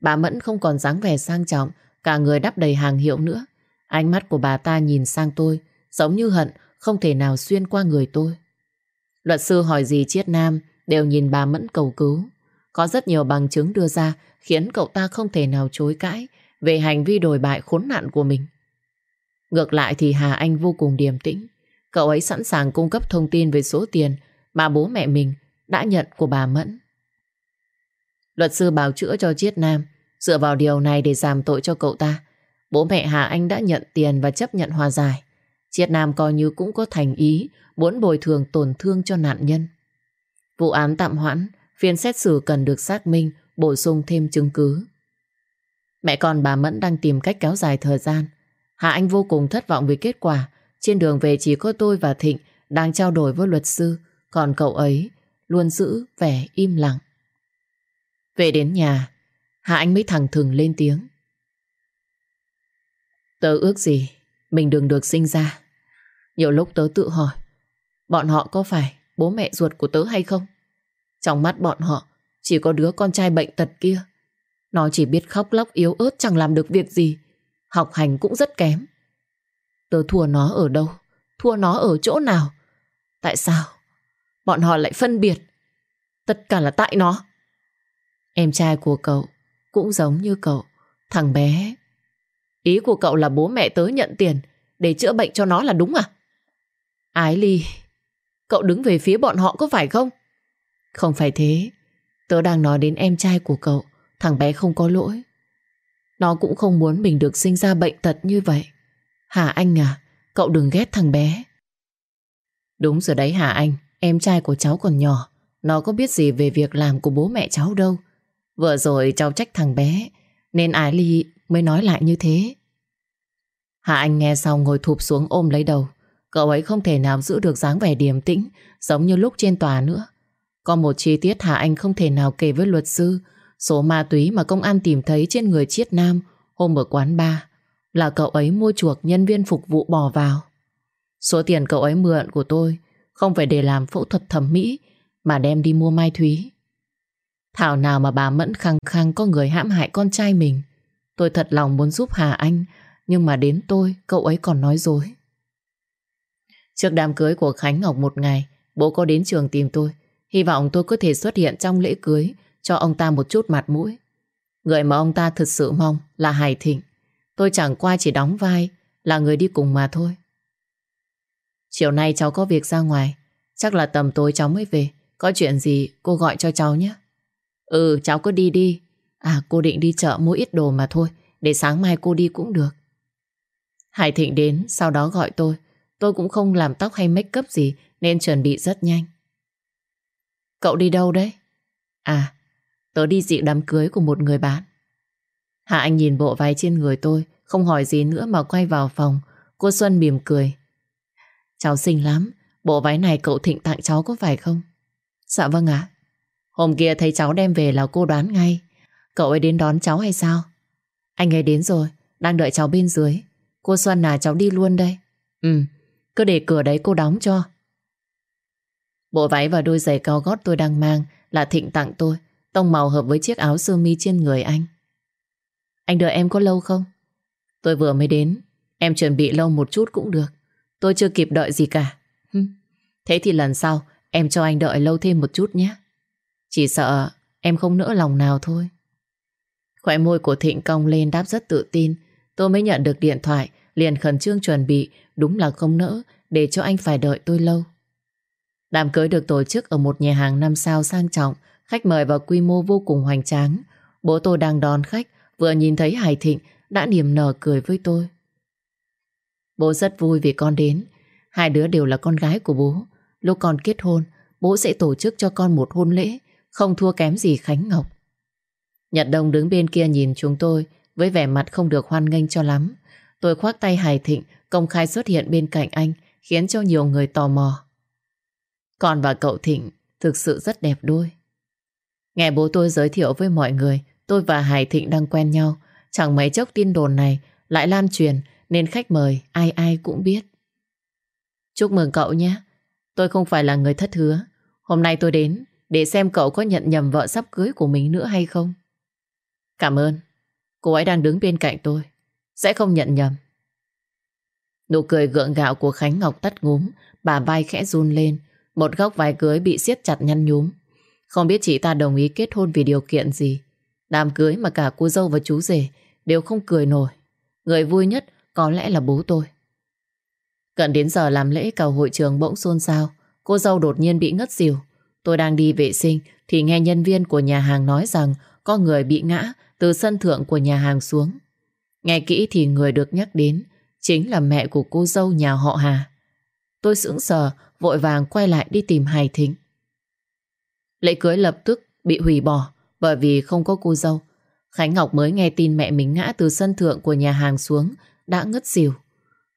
Bà Mẫn không còn dáng vẻ sang trọng, cả người đắp đầy hàng hiệu nữa. Ánh mắt của bà ta nhìn sang tôi, giống như hận không thể nào xuyên qua người tôi. Luật sư hỏi gì Chiết Nam đều nhìn bà Mẫn cầu cứu. Có rất nhiều bằng chứng đưa ra khiến cậu ta không thể nào chối cãi về hành vi đồi bại khốn nạn của mình. Ngược lại thì Hà Anh vô cùng điềm tĩnh. Cậu ấy sẵn sàng cung cấp thông tin về số tiền mà bố mẹ mình đã nhận của bà Mẫn. Luật sư bào chữa cho Chiết Nam dựa vào điều này để giảm tội cho cậu ta. Bố mẹ Hà Anh đã nhận tiền và chấp nhận hòa giải. Chiết Nam coi như cũng có thành ý muốn bồi thường tổn thương cho nạn nhân. Vụ án tạm hoãn, phiên xét xử cần được xác minh, bổ sung thêm chứng cứ. Mẹ con bà Mẫn đang tìm cách kéo dài thời gian. Hà Anh vô cùng thất vọng vì kết quả. Trên đường về chỉ có tôi và Thịnh đang trao đổi với luật sư, còn cậu ấy luôn giữ vẻ im lặng. Về đến nhà, Hà Anh mới thẳng thừng lên tiếng. Tớ ước gì mình đừng được sinh ra. Nhiều lúc tớ tự hỏi, bọn họ có phải bố mẹ ruột của tớ hay không? Trong mắt bọn họ, chỉ có đứa con trai bệnh tật kia. Nó chỉ biết khóc lóc yếu ớt chẳng làm được việc gì. Học hành cũng rất kém. Tớ thua nó ở đâu? Thua nó ở chỗ nào? Tại sao? Bọn họ lại phân biệt. Tất cả là tại nó. Em trai của cậu cũng giống như cậu, thằng bé. Ý của cậu là bố mẹ tớ nhận tiền để chữa bệnh cho nó là đúng à? Ái Ly, cậu đứng về phía bọn họ có phải không? Không phải thế. Tớ đang nói đến em trai của cậu, thằng bé không có lỗi. Nó cũng không muốn mình được sinh ra bệnh tật như vậy. Hà Anh à, cậu đừng ghét thằng bé. Đúng rồi đấy Hà Anh, em trai của cháu còn nhỏ. Nó có biết gì về việc làm của bố mẹ cháu đâu. Vừa rồi cháu trách thằng bé, nên Ái Ly mới nói lại như thế. Hà Anh nghe xong ngồi thụp xuống ôm lấy đầu. Cậu ấy không thể nào giữ được dáng vẻ điềm tĩnh giống như lúc trên tòa nữa. Có một chi tiết Hà Anh không thể nào kể với luật sư số ma túy mà công an tìm thấy trên người Chiết Nam hôm ở quán bar là cậu ấy mua chuộc nhân viên phục vụ bỏ vào. Số tiền cậu ấy mượn của tôi không phải để làm phẫu thuật thẩm mỹ, mà đem đi mua mai thúy. Thảo nào mà bà Mẫn khăng khăng có người hãm hại con trai mình. Tôi thật lòng muốn giúp Hà Anh, nhưng mà đến tôi, cậu ấy còn nói dối. Trước đám cưới của Khánh Ngọc một ngày, bố có đến trường tìm tôi, hy vọng tôi có thể xuất hiện trong lễ cưới cho ông ta một chút mặt mũi. Người mà ông ta thật sự mong là Hải Thịnh. Tôi chẳng qua chỉ đóng vai là người đi cùng mà thôi. Chiều nay cháu có việc ra ngoài. Chắc là tầm tối cháu mới về. Có chuyện gì cô gọi cho cháu nhé. Ừ cháu cứ đi đi. À cô định đi chợ mua ít đồ mà thôi. Để sáng mai cô đi cũng được. Hải Thịnh đến, Sau đó gọi tôi. Tôi cũng không làm tóc hay make up gì, Nên chuẩn bị rất nhanh. Cậu đi đâu đấy? À Tớ đi dự đám cưới của một người bạn. Hạ Anh nhìn bộ váy trên người tôi, Không hỏi gì nữa mà quay vào phòng. Cô Xuân mỉm cười. Cháu xinh lắm, Bộ váy này cậu Thịnh tặng cháu có phải không? Dạ vâng ạ. Hôm kia thấy cháu đem về là cô đoán ngay. Cậu ấy đến đón cháu hay sao? Anh ấy đến rồi, Đang đợi cháu bên dưới. Cô Xuân à cháu đi luôn đây. Ừ Cứ để cửa đấy cô đóng cho. Bộ váy và đôi giày cao gót tôi đang mang Là Thịnh tặng tôi. Tông màu hợp với chiếc áo sơ mi trên người anh Anh đợi em có lâu không Tôi vừa mới đến Em chuẩn bị lâu một chút cũng được Tôi chưa kịp đợi gì cả. Thế thì lần sau em cho anh đợi lâu thêm một chút nhé. Chỉ sợ em không nỡ lòng nào thôi. Khỏe môi của Thịnh cong lên đáp rất tự tin. Tôi mới nhận được điện thoại, liền khẩn trương chuẩn bị, đúng là không nỡ để cho anh phải đợi tôi lâu. Đám cưới được tổ chức ở một nhà hàng năm sao sang trọng, khách mời vào quy mô vô cùng hoành tráng. Bố tôi đang đón khách, vừa nhìn thấy Hải Thịnh đã niềm nở cười với tôi. Bố rất vui vì con đến. Hai đứa đều là con gái của bố. Lúc con kết hôn, bố sẽ tổ chức cho con một hôn lễ, không thua kém gì Khánh Ngọc. Nhật Đông đứng bên kia nhìn chúng tôi với vẻ mặt không được hoan nghênh cho lắm. Tôi khoác tay Hải Thịnh công khai xuất hiện bên cạnh anh khiến cho nhiều người tò mò. Con và cậu Thịnh thực sự rất đẹp đôi. Nghe bố tôi giới thiệu với mọi người tôi và Hải Thịnh đang quen nhau. Chẳng mấy chốc tin đồn này lại lan truyền nên khách mời ai ai cũng biết. Chúc mừng cậu nhé. Tôi không phải là người thất hứa. Hôm nay tôi đến để xem cậu có nhận nhầm vợ sắp cưới của mình nữa hay không. Cảm ơn. Cô ấy đang đứng bên cạnh tôi. Sẽ không nhận nhầm. Nụ cười gượng gạo của Khánh Ngọc tắt ngúm, bà vai khẽ run lên, một góc vai cưới bị siết chặt nhăn nhúm. Không biết chị ta đồng ý kết hôn vì điều kiện gì. Đám cưới mà cả cô dâu và chú rể đều không cười nổi. Người vui nhất có lẽ là bố tôi. cận đến giờ làm lễ cầu hội trường bỗng xôn xao. Cô dâu đột nhiên bị ngất xỉu. Tôi đang đi vệ sinh thì nghe nhân viên của nhà hàng nói rằng có người bị ngã từ sân thượng của nhà hàng xuống. Nghe kỹ thì người được nhắc đến chính là mẹ của cô dâu nhà họ Hà. Tôi sững sờ, vội vàng quay lại đi tìm Hải Thính. Lễ cưới lập tức bị hủy bỏ bởi vì không có cô dâu. Khánh Ngọc mới nghe tin mẹ mình ngã từ sân thượng của nhà hàng xuống đã ngất xỉu.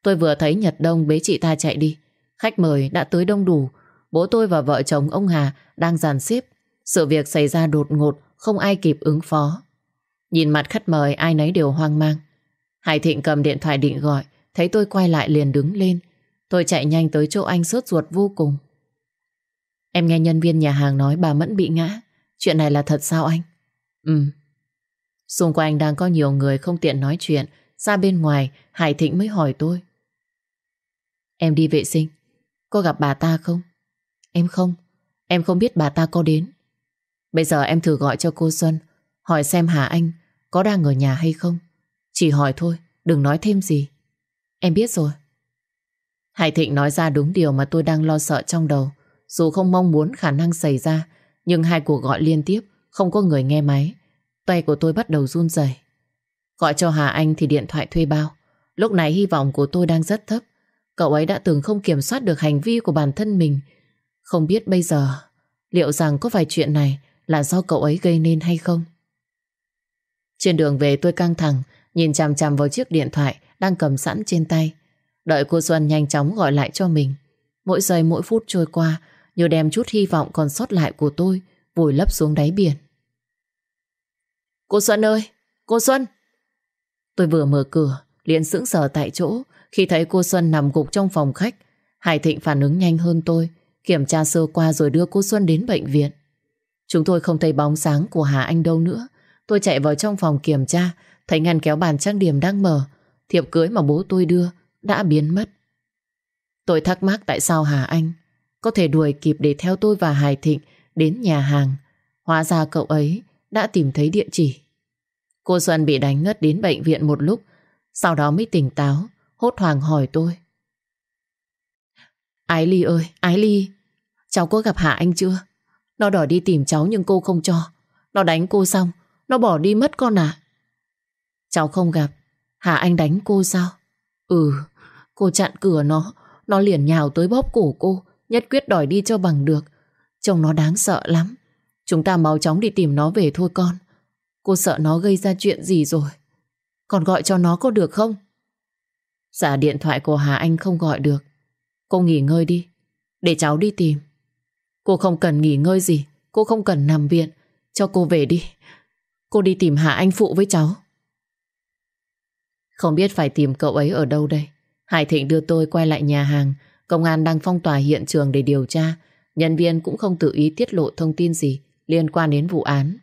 Tôi vừa thấy Nhật Đông bế chị ta chạy đi. Khách mời đã tới đông đủ. Bố tôi và vợ chồng ông Hà đang dàn xếp. Sự việc xảy ra đột ngột, không ai kịp ứng phó. Nhìn mặt khách mời ai nấy đều hoang mang. Hải Thịnh cầm điện thoại định gọi, thấy tôi quay lại liền đứng lên. Tôi chạy nhanh tới chỗ anh sốt ruột vô cùng. Em nghe nhân viên nhà hàng nói bà Mẫn bị ngã. Chuyện này là thật sao anh? Ừ. Xung quanh đang có nhiều người không tiện nói chuyện ra bên ngoài, Hải Thịnh mới hỏi tôi. Em đi vệ sinh, có gặp bà ta không? Em không, em không biết bà ta có đến. Bây giờ em thử gọi cho cô Xuân, hỏi xem Hà Anh có đang ở nhà hay không. Chỉ hỏi thôi, đừng nói thêm gì. Em biết rồi. Hải Thịnh nói ra đúng điều mà tôi đang lo sợ trong đầu. Dù không mong muốn khả năng xảy ra, nhưng hai cuộc gọi liên tiếp, không có người nghe máy. Tay của tôi bắt đầu run rẩy. Gọi cho Hà Anh thì điện thoại thuê bao. Lúc này hy vọng của tôi đang rất thấp. Cậu ấy đã từng không kiểm soát được hành vi của bản thân mình. Không biết bây giờ liệu rằng có phải chuyện này là do cậu ấy gây nên hay không? Trên đường về tôi căng thẳng, nhìn chằm chằm vào chiếc điện thoại đang cầm sẵn trên tay. Đợi cô Xuân nhanh chóng gọi lại cho mình. Mỗi giây mỗi phút trôi qua như đem chút hy vọng còn sót lại của tôi vùi lấp xuống đáy biển. Cô Xuân ơi! Cô Xuân! Tôi vừa mở cửa, liền sững sờ tại chỗ khi thấy cô Xuân nằm gục trong phòng khách. Hải Thịnh phản ứng nhanh hơn tôi, kiểm tra sơ qua rồi đưa cô Xuân đến bệnh viện. Chúng tôi không thấy bóng sáng của Hà Anh đâu nữa. Tôi chạy vào trong phòng kiểm tra, thấy ngăn kéo bàn trang điểm đang mở. Thiệp cưới mà bố tôi đưa đã biến mất. Tôi thắc mắc tại sao Hà Anh có thể đuổi kịp để theo tôi và Hải Thịnh đến nhà hàng. Hóa ra cậu ấy đã tìm thấy địa chỉ. Cô Xuân bị đánh ngất đến bệnh viện một lúc, sau đó mới tỉnh táo, hốt hoảng hỏi tôi. Ái Ly ơi, Ái Ly, cháu có gặp Hạ Anh chưa? Nó đòi đi tìm cháu nhưng cô không cho. Nó đánh cô xong, nó bỏ đi mất con à? Cháu không gặp, Hạ Anh đánh cô sao? Ừ, cô chặn cửa nó, nó liền nhào tới bóp cổ cô, nhất quyết đòi đi cho bằng được. Trông nó đáng sợ lắm. Chúng ta mau chóng đi tìm nó về thôi con. Cô sợ nó gây ra chuyện gì rồi. Còn gọi cho nó có được không? Dạ điện thoại của Hà Anh không gọi được. Cô nghỉ ngơi đi. Để cháu đi tìm. Cô không cần nghỉ ngơi gì. Cô không cần nằm viện. Cho cô về đi. Cô đi tìm Hà Anh phụ với cháu. Không biết phải tìm cậu ấy ở đâu đây. Hải Thịnh đưa tôi quay lại nhà hàng. Công an đang phong tỏa hiện trường để điều tra. Nhân viên cũng không tự ý tiết lộ thông tin gì liên quan đến vụ án.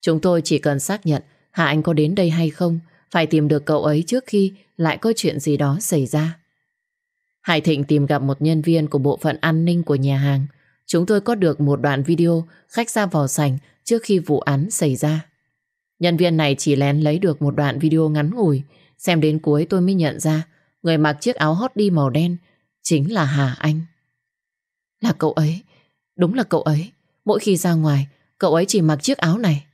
Chúng tôi chỉ cần xác nhận Hạ Anh có đến đây hay không, phải tìm được cậu ấy trước khi lại có chuyện gì đó xảy ra. Hải Thịnh tìm gặp một nhân viên của bộ phận an ninh của nhà hàng. Chúng tôi có được một đoạn video khách ra vào sảnh trước khi vụ án xảy ra. Nhân viên này chỉ lén lấy được một đoạn video ngắn ngủi, xem đến cuối tôi mới nhận ra người mặc chiếc áo hot đi màu đen chính là Hà Anh. Là cậu ấy, đúng là cậu ấy. Mỗi khi ra ngoài, cậu ấy chỉ mặc chiếc áo này.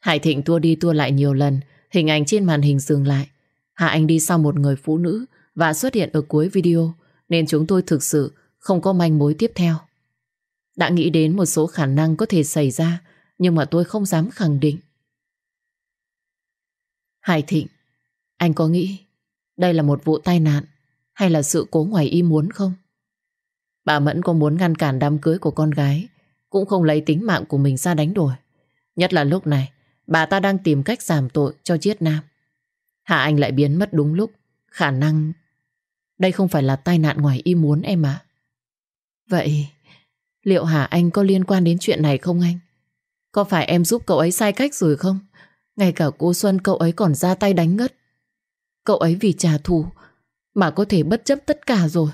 Hải Thịnh tua đi tua lại nhiều lần, hình ảnh trên màn hình dừng lại. Hà Anh đi sau một người phụ nữ và xuất hiện ở cuối video, nên chúng tôi thực sự không có manh mối tiếp theo. Đã nghĩ đến một số khả năng có thể xảy ra, nhưng mà tôi không dám khẳng định. Hải Thịnh, anh có nghĩ đây là một vụ tai nạn hay là sự cố ngoài ý muốn không? Bà Mẫn có muốn ngăn cản đám cưới của con gái, cũng không lấy tính mạng của mình ra đánh đổi. Nhất là lúc này, Bà ta đang tìm cách giảm tội cho Chiết Nam. Hạ Anh lại biến mất đúng lúc. Khả năng Đây không phải là tai nạn ngoài ý muốn em à Vậy Liệu Hà Anh có liên quan đến chuyện này không anh? Có phải em giúp cậu ấy sai cách rồi không? Ngay cả cô Xuân cậu ấy còn ra tay đánh ngất. Cậu ấy vì trả thù mà có thể bất chấp tất cả rồi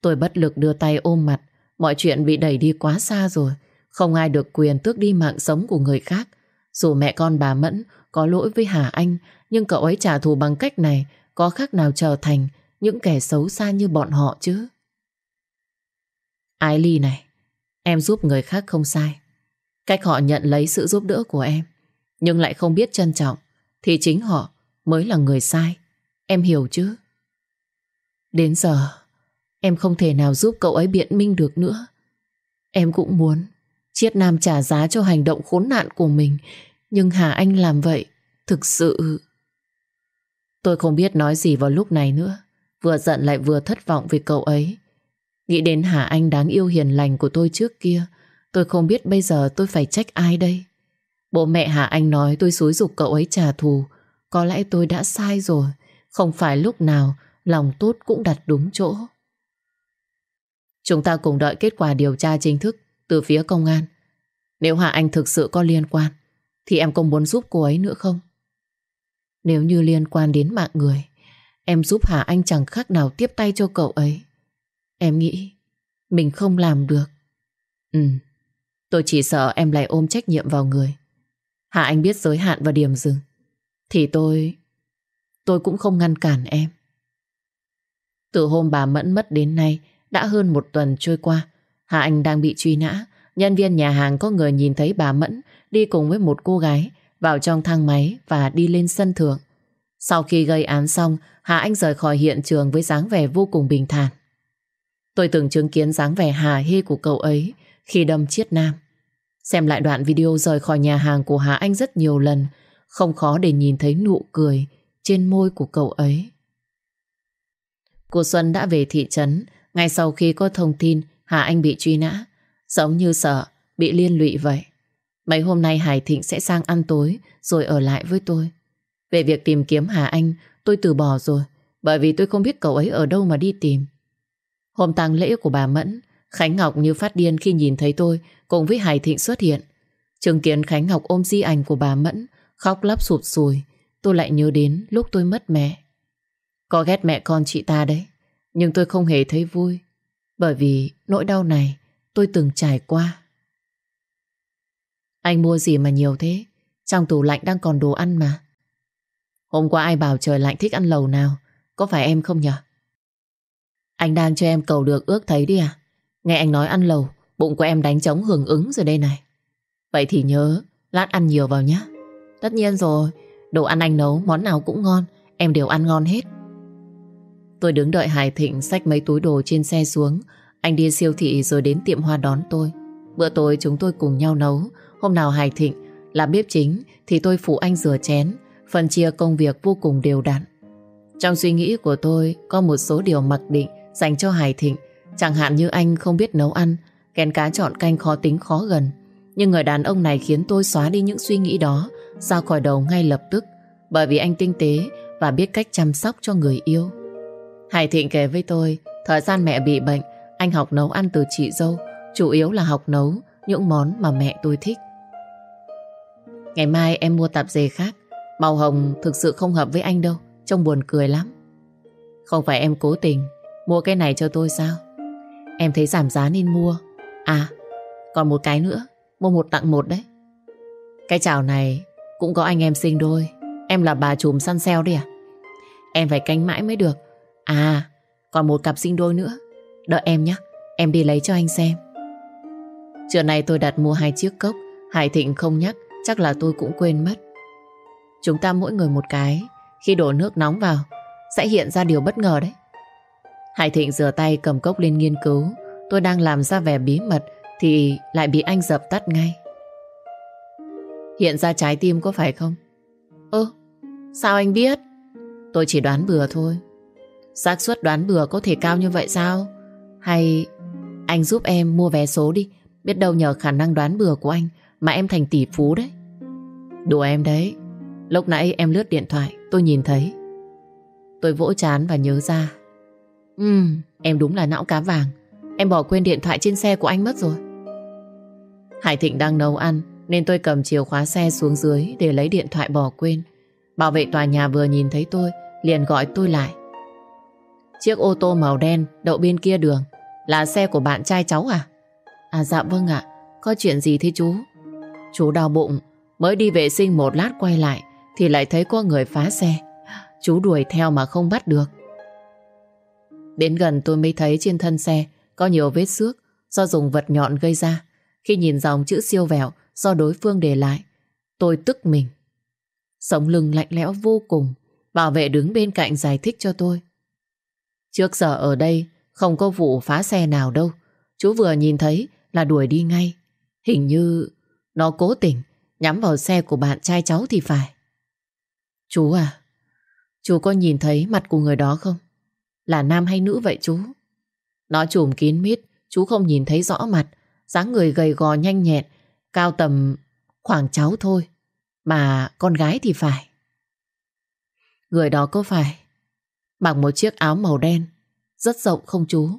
Tôi bất lực đưa tay ôm mặt Mọi chuyện bị đẩy đi quá xa rồi không ai được quyền tước đi mạng sống của người khác. Dù mẹ con bà Mẫn có lỗi với Hà Anh, nhưng cậu ấy trả thù bằng cách này có khác nào trở thành những kẻ xấu xa như bọn họ chứ. Ái Ly này, em giúp người khác không sai. Cách họ nhận lấy sự giúp đỡ của em, nhưng lại không biết trân trọng, thì chính họ mới là người sai. Em hiểu chứ? Đến giờ, em không thể nào giúp cậu ấy biện minh được nữa. Em cũng muốn Chiết Nam trả giá cho hành động khốn nạn của mình Nhưng Hà Anh làm vậy Thực sự Tôi không biết nói gì vào lúc này nữa Vừa giận lại vừa thất vọng vì cậu ấy Nghĩ đến Hà Anh đáng yêu hiền lành của tôi trước kia Tôi không biết bây giờ tôi phải trách ai đây Bố mẹ Hà Anh nói tôi xúi dục cậu ấy trả thù Có lẽ tôi đã sai rồi không phải lúc nào Lòng tốt cũng đặt đúng chỗ Chúng ta cùng đợi kết quả điều tra chính thức từ phía công an. Nếu Hạ Anh thực sự có liên quan, thì em có muốn giúp cô ấy nữa không? Nếu như liên quan đến mạng người, em giúp Hà Anh chẳng khác nào tiếp tay cho cậu ấy. Em nghĩ mình không làm được. Ừ, tôi chỉ sợ em lại ôm trách nhiệm vào người. Hạ Anh biết giới hạn và điểm dừng. Thì tôi... Tôi cũng không ngăn cản em. Từ hôm bà Mẫn mất đến nay đã hơn một tuần trôi qua Hà Anh đang bị truy nã. Nhân viên nhà hàng có người nhìn thấy bà Mẫn đi cùng với một cô gái vào trong thang máy và đi lên sân thượng. Sau khi gây án xong, Hà Anh rời khỏi hiện trường với dáng vẻ vô cùng bình thản. Tôi từng chứng kiến dáng vẻ hà hê của cậu ấy khi đâm chiết nam. Xem lại đoạn video rời khỏi nhà hàng của Hà Anh rất nhiều lần, không khó để nhìn thấy nụ cười trên môi của cậu ấy. Cô Xuân đã về thị trấn ngay sau khi có thông tin Hà Anh bị truy nã, giống như sợ bị liên lụy vậy. Mấy hôm nay Hải Thịnh sẽ sang ăn tối rồi ở lại với tôi. Về việc tìm kiếm Hà Anh, tôi từ bỏ rồi, bởi vì tôi không biết cậu ấy ở đâu mà đi tìm. Hôm tang lễ của bà Mẫn, Khánh Ngọc như phát điên khi nhìn thấy tôi cùng với Hải Thịnh xuất hiện. Chứng kiến Khánh Ngọc ôm di ảnh của bà Mẫn, khóc lóc sụt sùi, tôi lại nhớ đến lúc tôi mất mẹ. Có ghét mẹ con chị ta đấy, nhưng tôi không hề thấy vui, bởi vì nỗi đau này tôi từng trải qua. Anh mua gì mà nhiều thế? Trong tủ lạnh đang còn đồ ăn mà. Hôm qua ai bảo trời lạnh thích ăn lầu nào? Có phải em không nhở? Anh đang cho em cầu được ước thấy đi à? Nghe anh nói ăn lầu, bụng của em đánh trống hưởng ứng rồi đây này. Vậy thì nhớ, lát ăn nhiều vào nhé. Tất nhiên rồi, đồ ăn anh nấu, món nào cũng ngon, em đều ăn ngon hết. Tôi đứng đợi Hải Thịnh xách mấy túi đồ trên xe xuống. Anh đi siêu thị rồi đến tiệm hoa đón tôi. Bữa tối chúng tôi cùng nhau nấu. Hôm nào Hải Thịnh làm bếp chính thì tôi phụ anh rửa chén. Phần chia công việc vô cùng đều đặn. Trong suy nghĩ của tôi có một số điều mặc định dành cho Hải Thịnh. Chẳng hạn như anh không biết nấu ăn, kèn cá chọn canh khó tính khó gần. Nhưng người đàn ông này khiến tôi xóa đi những suy nghĩ đó ra khỏi đầu ngay lập tức bởi vì anh tinh tế và biết cách chăm sóc cho người yêu. Hải Thịnh kể với tôi thời gian mẹ bị bệnh anh học nấu ăn từ chị dâu chủ yếu là học nấu những món mà mẹ tôi thích. Ngày mai em mua tạp dề khác màu hồng thực sự không hợp với anh đâu trông buồn cười lắm. Không phải em cố tình mua cái này cho tôi sao? Em thấy giảm giá nên mua. À, còn một cái nữa Mua một tặng một đấy Cái chảo này cũng có anh em sinh đôi. Em là bà trùm săn xeo đi à? Em phải canh mãi mới được. À còn một cặp sinh đôi nữa. Đợi em nhé Em đi lấy cho anh xem. Trưa nay tôi đặt mua hai chiếc cốc. Hải Thịnh không nhắc, Chắc là tôi cũng quên mất. Chúng ta mỗi người một cái. Khi đổ nước nóng vào, Sẽ hiện ra điều bất ngờ đấy. Hải Thịnh rửa tay cầm cốc lên nghiên cứu. Tôi đang làm ra vẻ bí mật thì lại bị anh dập tắt ngay. Hiện ra trái tim có phải không? Ơ, sao anh biết? Tôi chỉ đoán bừa thôi. xác suất đoán bừa có thể cao như vậy sao? Hay anh giúp em mua vé số đi, biết đâu nhờ khả năng đoán bừa của anh mà em thành tỷ phú đấy. Đùa em đấy, lúc nãy em lướt điện thoại, tôi nhìn thấy. Tôi vỗ chán và nhớ ra. Ừm, em đúng là não cá vàng. Em bỏ quên điện thoại trên xe của anh mất rồi. Hải Thịnh đang nấu ăn nên tôi cầm chìa khóa xe xuống dưới để lấy điện thoại bỏ quên. Bảo vệ tòa nhà vừa nhìn thấy tôi liền gọi tôi lại. Chiếc ô tô màu đen đậu bên kia đường là xe của bạn trai cháu à? À dạ vâng ạ, có chuyện gì thế chú? Chú đau bụng, mới đi vệ sinh một lát quay lại thì lại thấy có người phá xe. Chú đuổi theo mà không bắt được. Đến gần tôi mới thấy trên thân xe có nhiều vết xước do dùng vật nhọn gây ra. Khi nhìn dòng chữ siêu vẹo do đối phương để lại, tôi tức mình. Sống lưng lạnh lẽo vô cùng, bảo vệ đứng bên cạnh giải thích cho tôi. Trước giờ ở đây không có vụ phá xe nào đâu. Chú vừa nhìn thấy là đuổi đi ngay. Hình như nó cố tình nhắm vào xe của bạn trai cháu thì phải. Chú à, chú có nhìn thấy mặt của người đó không? Là nam hay nữ vậy chú? Nó trùm kín mít, chú không nhìn thấy rõ mặt, dáng người gầy gò nhanh nhẹn, cao tầm khoảng cháu thôi, mà con gái thì phải. Người đó có phải mặc một chiếc áo màu đen, rất rộng không chú?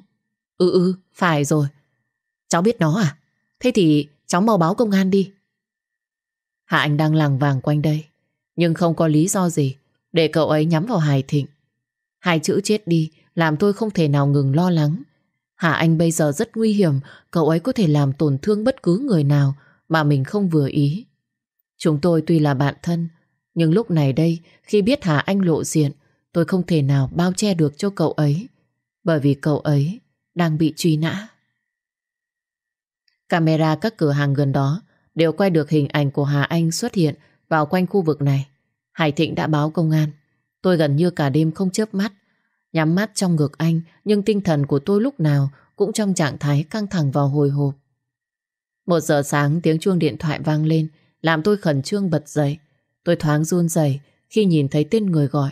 Ừ ừ, phải rồi. Cháu biết nó à? Thế thì cháu mau báo công an đi. Hạ Anh đang làng vàng quanh đây, nhưng không có lý do gì để cậu ấy nhắm vào Hải Thịnh. Hai chữ chết đi làm tôi không thể nào ngừng lo lắng. Hà Anh bây giờ rất nguy hiểm, cậu ấy có thể làm tổn thương bất cứ người nào mà mình không vừa ý. Chúng tôi tuy là bạn thân, nhưng lúc này đây, khi biết Hà Anh lộ diện, tôi không thể nào bao che được cho cậu ấy, bởi vì cậu ấy đang bị truy nã. Camera các cửa hàng gần đó đều quay được hình ảnh của Hà Anh xuất hiện vào quanh khu vực này. Hải Thịnh đã báo công an. Tôi gần như cả đêm không chớp mắt. Nhắm mắt trong ngực anh, nhưng tinh thần của tôi lúc nào cũng trong trạng thái căng thẳng và hồi hộp. Một giờ sáng tiếng chuông điện thoại vang lên, làm tôi khẩn trương bật dậy. Tôi thoáng run rẩy khi nhìn thấy tên người gọi.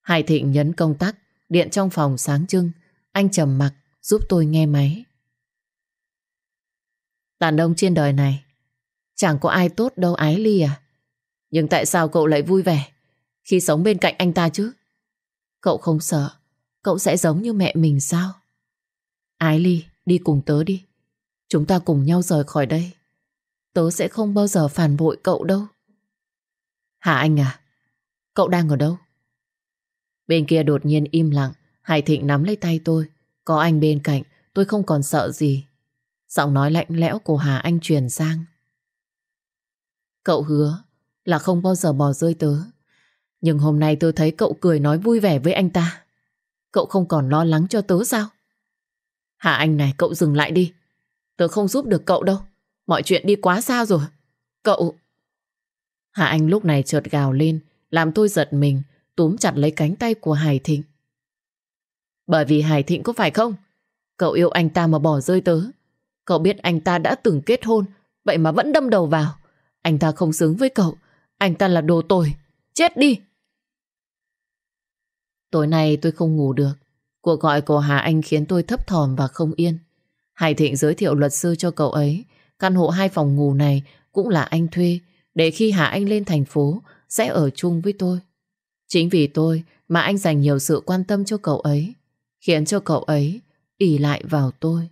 Hải Thịnh nhấn công tắc, điện trong phòng sáng trưng. Anh trầm mặc giúp tôi nghe máy. Đàn ông trên đời này chẳng có ai tốt đâu ái ly à. Nhưng tại sao cậu lại vui vẻ khi sống bên cạnh anh ta chứ? Cậu không sợ cậu sẽ giống như mẹ mình sao? Ái ly, đi cùng tớ đi. Chúng ta cùng nhau rời khỏi đây. Tớ sẽ không bao giờ phản bội cậu đâu. Hả anh à? Cậu đang ở đâu? Bên kia đột nhiên im lặng, Hải Thịnh nắm lấy tay tôi. Có anh bên cạnh, tôi không còn sợ gì. Giọng nói lạnh lẽo của Hà Anh truyền sang. Cậu hứa là không bao giờ bỏ rơi tớ. Nhưng hôm nay tôi thấy cậu cười nói vui vẻ với anh ta. Cậu không còn lo lắng cho tớ sao? Hà Anh này, cậu dừng lại đi. Tớ không giúp được cậu đâu. Mọi chuyện đi quá xa rồi. Cậu... Hà Anh lúc này chợt gào lên, làm tôi giật mình, túm chặt lấy cánh tay của Hải Thịnh. Bởi vì Hải Thịnh có phải không? Cậu yêu anh ta mà bỏ rơi tớ. Cậu biết anh ta đã từng kết hôn, vậy mà vẫn đâm đầu vào. Anh ta không xứng với cậu. Anh ta là đồ tồi. Chết đi! Tối nay tôi không ngủ được. Cuộc gọi của Hà Anh khiến tôi thấp thỏm và không yên. Hải Thịnh giới thiệu luật sư cho cậu ấy. Căn hộ hai phòng ngủ này cũng là anh thuê để khi Hà Anh lên thành phố sẽ ở chung với tôi. Chính vì tôi mà anh dành nhiều sự quan tâm cho cậu ấy, khiến cho cậu ấy ỉ lại vào tôi.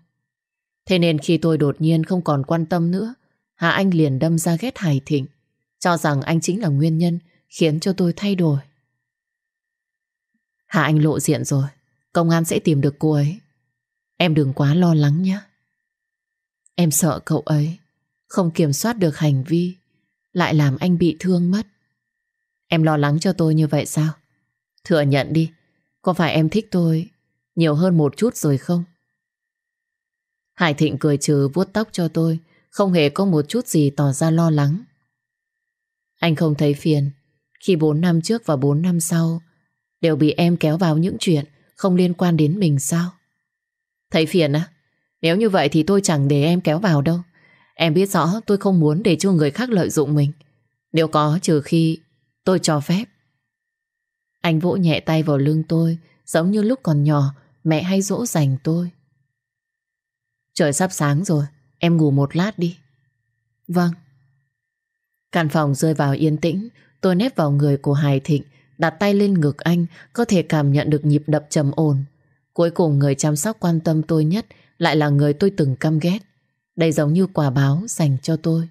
Thế nên khi tôi đột nhiên không còn quan tâm nữa, Hà Anh liền đâm ra ghét Hải Thịnh, cho rằng anh chính là nguyên nhân khiến cho tôi thay đổi. Hạ Anh lộ diện rồi, công an sẽ tìm được cô ấy. Em đừng quá lo lắng nhé. Em sợ cậu ấy không kiểm soát được hành vi, lại làm anh bị thương mất. Em lo lắng cho tôi như vậy sao? Thừa nhận đi, có phải em thích tôi nhiều hơn một chút rồi không? Hải Thịnh cười trừ vuốt tóc cho tôi, không hề có một chút gì tỏ ra lo lắng. Anh không thấy phiền khi 4 năm trước và 4 năm sau đều bị em kéo vào những chuyện không liên quan đến mình sao? Thấy phiền á? Nếu như vậy thì tôi chẳng để em kéo vào đâu. Em biết rõ tôi không muốn để cho người khác lợi dụng mình. Nếu có trừ khi tôi cho phép. Anh vỗ nhẹ tay vào lưng tôi giống như lúc còn nhỏ mẹ hay dỗ dành tôi. Trời sắp sáng rồi, em ngủ một lát đi. Vâng. Căn phòng rơi vào yên tĩnh, tôi nép vào người của Hải Thịnh, đặt tay lên ngực anh, có thể cảm nhận được nhịp đập trầm ổn. Cuối cùng người chăm sóc quan tâm tôi nhất lại là người tôi từng căm ghét. Đây giống như quả báo dành cho tôi.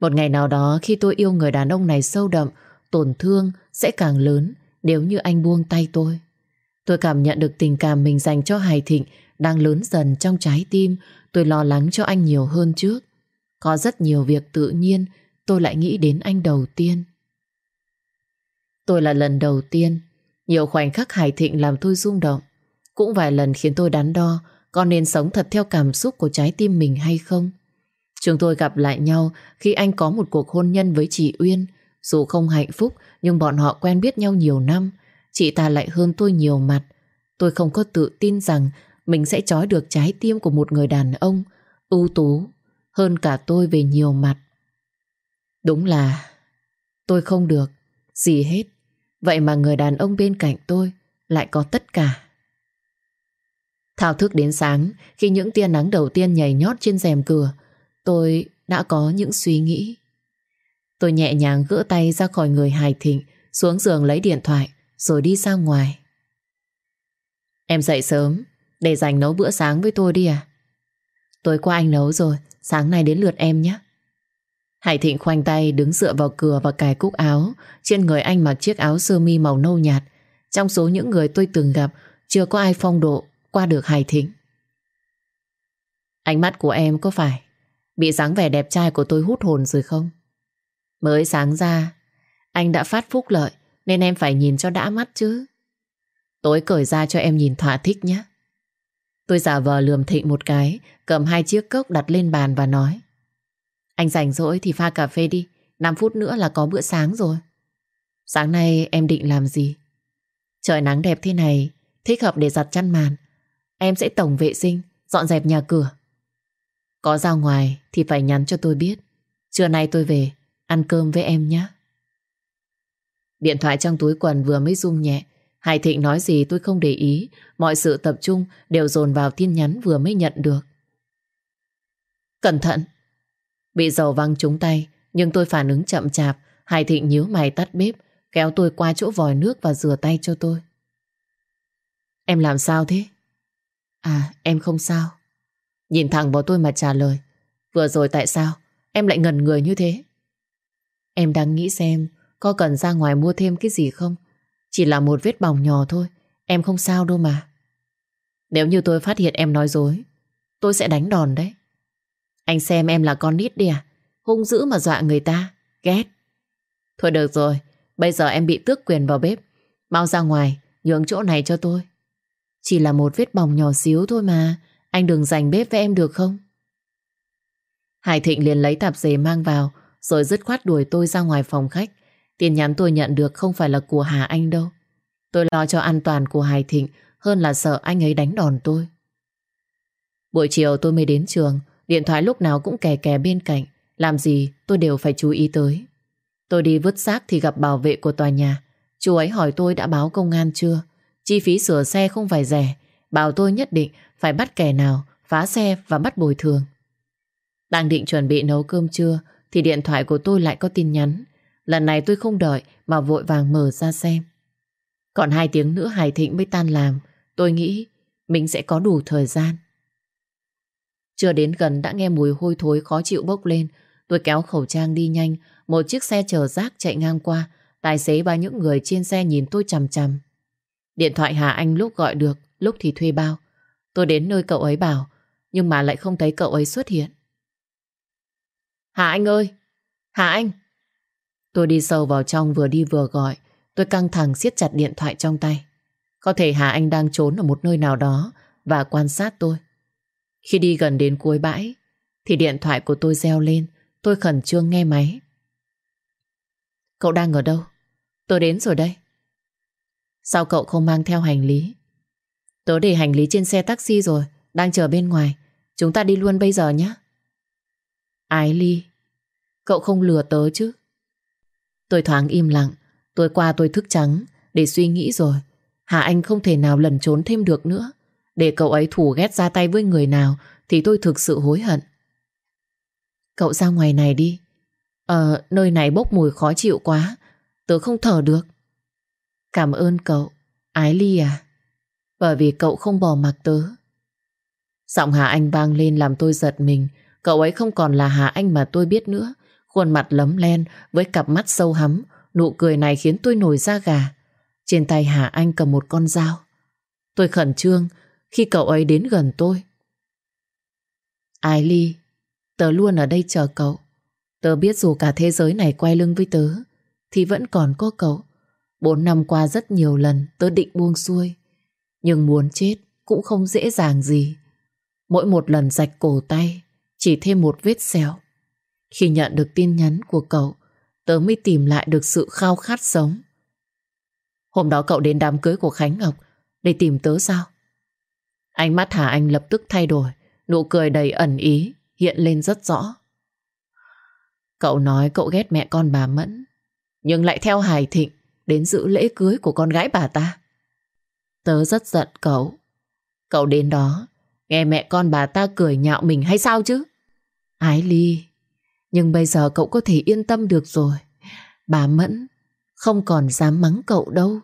Một ngày nào đó khi tôi yêu người đàn ông này sâu đậm, tổn thương sẽ càng lớn nếu như anh buông tay tôi. Tôi cảm nhận được tình cảm mình dành cho Hải Thịnh đang lớn dần trong trái tim. Tôi lo lắng cho anh nhiều hơn trước. Có rất nhiều việc tự nhiên tôi lại nghĩ đến anh đầu tiên. Tôi là lần đầu tiên nhiều khoảnh khắc Hải Thịnh làm tôi rung động. Cũng vài lần khiến tôi đắn đo, có nên sống thật theo cảm xúc của trái tim mình hay không. Chúng tôi gặp lại nhau khi anh có một cuộc hôn nhân với chị Uyên. Dù không hạnh phúc, nhưng bọn họ quen biết nhau nhiều năm. Chị ta lại hơn tôi nhiều mặt. Tôi không có tự tin rằng mình sẽ trói được trái tim của một người đàn ông, ưu tú, hơn cả tôi về nhiều mặt. Đúng là tôi không được, gì hết. Vậy mà người đàn ông bên cạnh tôi lại có tất cả. Thao thức đến sáng, khi những tia nắng đầu tiên nhảy nhót trên rèm cửa, tôi đã có những suy nghĩ. Tôi nhẹ nhàng gỡ tay ra khỏi người Hải Thịnh, xuống giường lấy điện thoại, rồi đi ra ngoài. Em dậy sớm, để dành nấu bữa sáng với tôi đi à? Tối qua anh nấu rồi, sáng nay đến lượt em nhé. Hải Thịnh khoanh tay đứng dựa vào cửa và cài cúc áo. Trên người anh mặc chiếc áo sơ mi màu nâu nhạt. Trong số những người tôi từng gặp, chưa có ai phong độ qua được Hải Thịnh. Ánh mắt của em có phải bị dáng vẻ đẹp trai của tôi hút hồn rồi không? Mới sáng ra, anh đã phát phúc lợi nên em phải nhìn cho đã mắt chứ. Tối cởi ra cho em nhìn thỏa thích nhé. Tôi giả vờ lườm thịnh một cái, cầm hai chiếc cốc đặt lên bàn và nói. Anh rảnh rỗi thì pha cà phê đi, 5 phút nữa là có bữa sáng rồi. Sáng nay em định làm gì? Trời nắng đẹp thế này, thích hợp để giặt chăn màn. Em sẽ tổng vệ sinh, dọn dẹp nhà cửa. Có ra ngoài thì phải nhắn cho tôi biết. Trưa nay tôi về, ăn cơm với em nhé. Điện thoại trong túi quần vừa mới rung nhẹ. Hải Thịnh nói gì tôi không để ý. Mọi sự tập trung đều dồn vào tin nhắn vừa mới nhận được. Cẩn thận! Bị dầu văng trúng tay, nhưng tôi phản ứng chậm chạp. Hải Thịnh nhíu mày tắt bếp, kéo tôi qua chỗ vòi nước và rửa tay cho tôi. Em làm sao thế? À, em không sao. Nhìn thẳng vào tôi mà trả lời. Vừa rồi tại sao em lại ngẩn người như thế? Em đang nghĩ xem có cần ra ngoài mua thêm cái gì không? Chỉ là một vết bỏng nhỏ thôi. Em không sao đâu mà. Nếu như tôi phát hiện em nói dối, tôi sẽ đánh đòn đấy. Anh xem em là con nít đi à? Hung dữ mà dọa người ta. Ghét. Thôi được rồi, bây giờ em bị tước quyền vào bếp. Mau ra ngoài, nhường chỗ này cho tôi. Chỉ là một vết bỏng nhỏ xíu thôi mà. Anh đừng giành bếp với em được không? Hải Thịnh liền lấy tạp dề mang vào rồi dứt khoát đuổi tôi ra ngoài phòng khách. Tin nhắn tôi nhận được không phải là của Hà Anh đâu. Tôi lo cho an toàn của Hải Thịnh hơn là sợ anh ấy đánh đòn tôi. Buổi chiều tôi mới đến trường, điện thoại lúc nào cũng kè kè bên cạnh. Làm gì tôi đều phải chú ý tới. Tôi đi vứt xác thì gặp bảo vệ của tòa nhà. Chú ấy hỏi tôi đã báo công an chưa? Chi phí sửa xe không phải rẻ. Bảo tôi nhất định phải bắt kẻ nào, phá xe và bắt bồi thường. Đang định chuẩn bị nấu cơm trưa thì điện thoại của tôi lại có tin nhắn. Lần này tôi không đợi mà vội vàng mở ra xem. Còn hai tiếng nữa Hải Thịnh mới tan làm. Tôi nghĩ mình sẽ có đủ thời gian. Chưa đến gần đã nghe mùi hôi thối khó chịu bốc lên. Tôi kéo khẩu trang đi nhanh. Một chiếc xe chở rác chạy ngang qua. Tài xế và những người trên xe nhìn tôi chằm chằm. Điện thoại Hà Anh lúc gọi được, lúc thì thuê bao. Tôi đến nơi cậu ấy bảo, nhưng mà lại không thấy cậu ấy xuất hiện. Hà Anh ơi! Hà Anh! Tôi đi sâu vào trong vừa đi vừa gọi. Tôi căng thẳng siết chặt điện thoại trong tay. Có thể Hà Anh đang trốn ở một nơi nào đó và quan sát tôi. Khi đi gần đến cuối bãi, thì điện thoại của tôi reo lên. Tôi khẩn trương nghe máy. Cậu đang ở đâu? Tôi đến rồi đây. Sao cậu không mang theo hành lý? Tớ để hành lý trên xe taxi rồi, đang chờ bên ngoài. Chúng ta đi luôn bây giờ nhé. Ái Ly, cậu không lừa tớ chứ? Tôi thoáng im lặng, tôi qua tôi thức trắng để suy nghĩ rồi. Hà Anh không thể nào lẩn trốn thêm được nữa. Để cậu ấy thủ ghét ra tay với người nào thì tôi thực sự hối hận. Cậu ra ngoài này đi. Ờ, nơi này bốc mùi khó chịu quá. Tớ không thở được. Cảm ơn cậu, Ái Ly à. Bởi vì cậu không bỏ mặc tớ. Giọng Hà Anh vang lên làm tôi giật mình. Cậu ấy không còn là Hà Anh mà tôi biết nữa. Khuôn mặt lấm len với cặp mắt sâu hắm. Nụ cười này khiến tôi nổi da gà. Trên tay Hà Anh cầm một con dao. Tôi khẩn trương khi cậu ấy đến gần tôi. Ái Ly, tớ luôn ở đây chờ cậu. Tớ biết dù cả thế giới này quay lưng với tớ, thì vẫn còn có cậu. Bốn năm qua rất nhiều lần tớ định buông xuôi. Nhưng muốn chết cũng không dễ dàng gì. Mỗi một lần rạch cổ tay, chỉ thêm một vết sẹo. Khi nhận được tin nhắn của cậu, tớ mới tìm lại được sự khao khát sống. Hôm đó cậu đến đám cưới của Khánh Ngọc để tìm tớ sao? Ánh mắt Hà Anh lập tức thay đổi, nụ cười đầy ẩn ý, hiện lên rất rõ. Cậu nói cậu ghét mẹ con bà Mẫn, nhưng lại theo Hải Thịnh đến dự lễ cưới của con gái bà ta. Tớ rất giận cậu. Cậu đến đó, nghe mẹ con bà ta cười nhạo mình hay sao chứ? Ái Ly, nhưng bây giờ cậu có thể yên tâm được rồi. Bà Mẫn không còn dám mắng cậu đâu.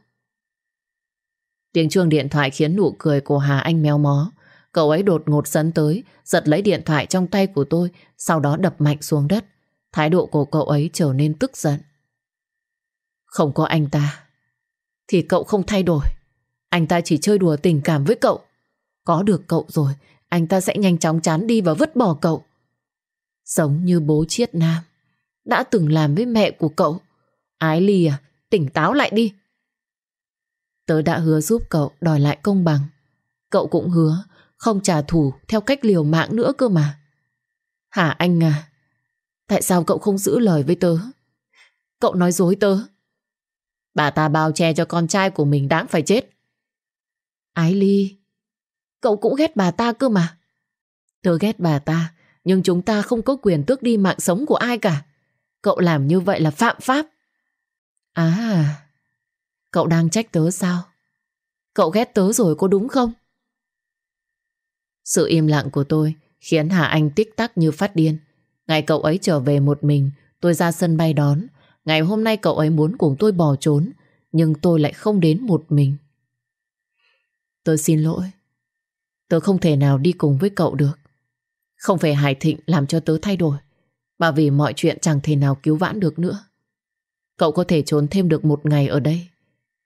Tiếng chuông điện thoại khiến nụ cười của Hà Anh méo mó. Cậu ấy đột ngột dẫn tới, giật lấy điện thoại trong tay của tôi, sau đó đập mạnh xuống đất. Thái độ của cậu ấy trở nên tức giận. Không có anh ta, thì cậu không thay đổi. Anh ta chỉ chơi đùa tình cảm với cậu. Có được cậu rồi, anh ta sẽ nhanh chóng chán đi và vứt bỏ cậu. Giống như bố Chiết Nam đã từng làm với mẹ của cậu. Ái Ly à, tỉnh táo lại đi. Tớ đã hứa giúp cậu đòi lại công bằng. Cậu cũng hứa không trả thù theo cách liều mạng nữa cơ mà. Hả anh à? Tại sao cậu không giữ lời với tớ? Cậu nói dối tớ. Bà ta bao che cho con trai của mình đáng phải chết. Ái Ly, cậu cũng ghét bà ta cơ mà. Tớ ghét bà ta, nhưng chúng ta không có quyền tước đi mạng sống của ai cả. Cậu làm như vậy là phạm pháp. À, cậu đang trách tớ sao? Cậu ghét tớ rồi có đúng không? Sự im lặng của tôi khiến Hà Anh tích tắc như phát điên. Ngày cậu ấy trở về một mình, tôi ra sân bay đón. Ngày hôm nay cậu ấy muốn cùng tôi bỏ trốn, nhưng tôi lại không đến một mình. Tôi xin lỗi. Tớ không thể nào đi cùng với cậu được. Không phải Hải Thịnh làm cho tớ thay đổi, mà vì mọi chuyện chẳng thể nào cứu vãn được nữa. Cậu có thể trốn thêm được một ngày ở đây,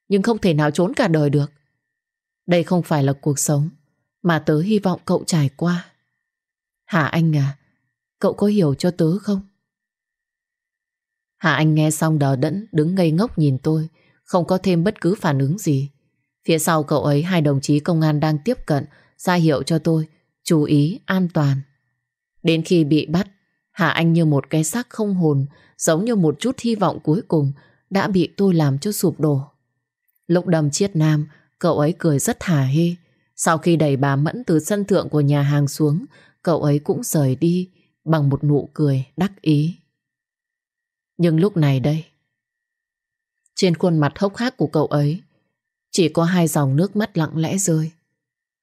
nhưng không thể nào trốn cả đời được. Đây không phải là cuộc sống mà tớ hy vọng cậu trải qua. Hà Anh à, cậu có hiểu cho tớ không? Hà Anh nghe xong đờ đẫn đứng ngây ngốc nhìn tôi, không có thêm bất cứ phản ứng gì. Phía sau cậu ấy hai đồng chí công an đang tiếp cận, ra hiệu cho tôi, chú ý, an toàn. Đến khi bị bắt, Hà Anh như một cái xác không hồn, giống như một chút hy vọng cuối cùng đã bị tôi làm cho sụp đổ. Lúc đầm chiết nam, cậu ấy cười rất thả hê. Sau khi đẩy bà Mẫn từ sân thượng của nhà hàng xuống, cậu ấy cũng rời đi bằng một nụ cười đắc ý. Nhưng lúc này đây, trên khuôn mặt hốc hác của cậu ấy, chỉ có hai dòng nước mắt lặng lẽ rơi.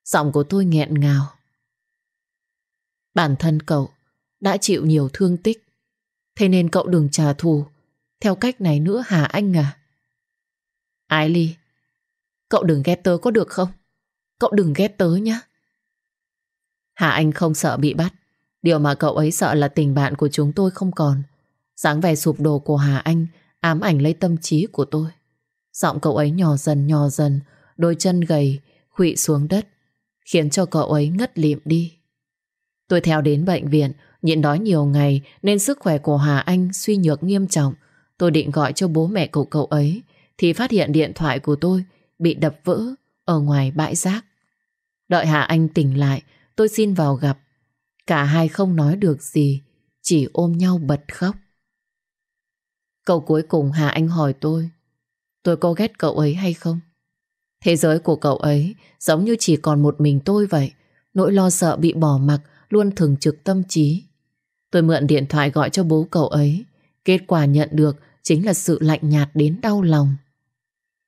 Giọng của tôi nghẹn ngào. Bản thân cậu đã chịu nhiều thương tích, thế nên cậu đừng trả thù theo cách này nữa hả anh à? Ái Ly, cậu đừng ghét tớ có được không? Cậu đừng ghét tớ nhé. Hà Anh không sợ bị bắt. Điều mà cậu ấy sợ là tình bạn của chúng tôi không còn dáng vẻ sụp đổ của Hà Anh ám ảnh lấy tâm trí của tôi. Giọng cậu ấy nhỏ dần nhỏ dần, đôi chân gầy, khụy xuống đất, khiến cho cậu ấy ngất lịm đi. Tôi theo đến bệnh viện, nhịn đói nhiều ngày nên sức khỏe của Hà Anh suy nhược nghiêm trọng. Tôi định gọi cho bố mẹ của cậu ấy, thì phát hiện điện thoại của tôi bị đập vỡ ở ngoài bãi rác. Đợi Hà Anh tỉnh lại, tôi xin vào gặp. Cả hai không nói được gì, chỉ ôm nhau bật khóc. Câu cuối cùng Hà Anh hỏi tôi, tôi có ghét cậu ấy hay không? Thế giới của cậu ấy giống như chỉ còn một mình tôi vậy. Nỗi lo sợ bị bỏ mặc luôn thường trực tâm trí. Tôi mượn điện thoại gọi cho bố cậu ấy. Kết quả nhận được chính là sự lạnh nhạt đến đau lòng.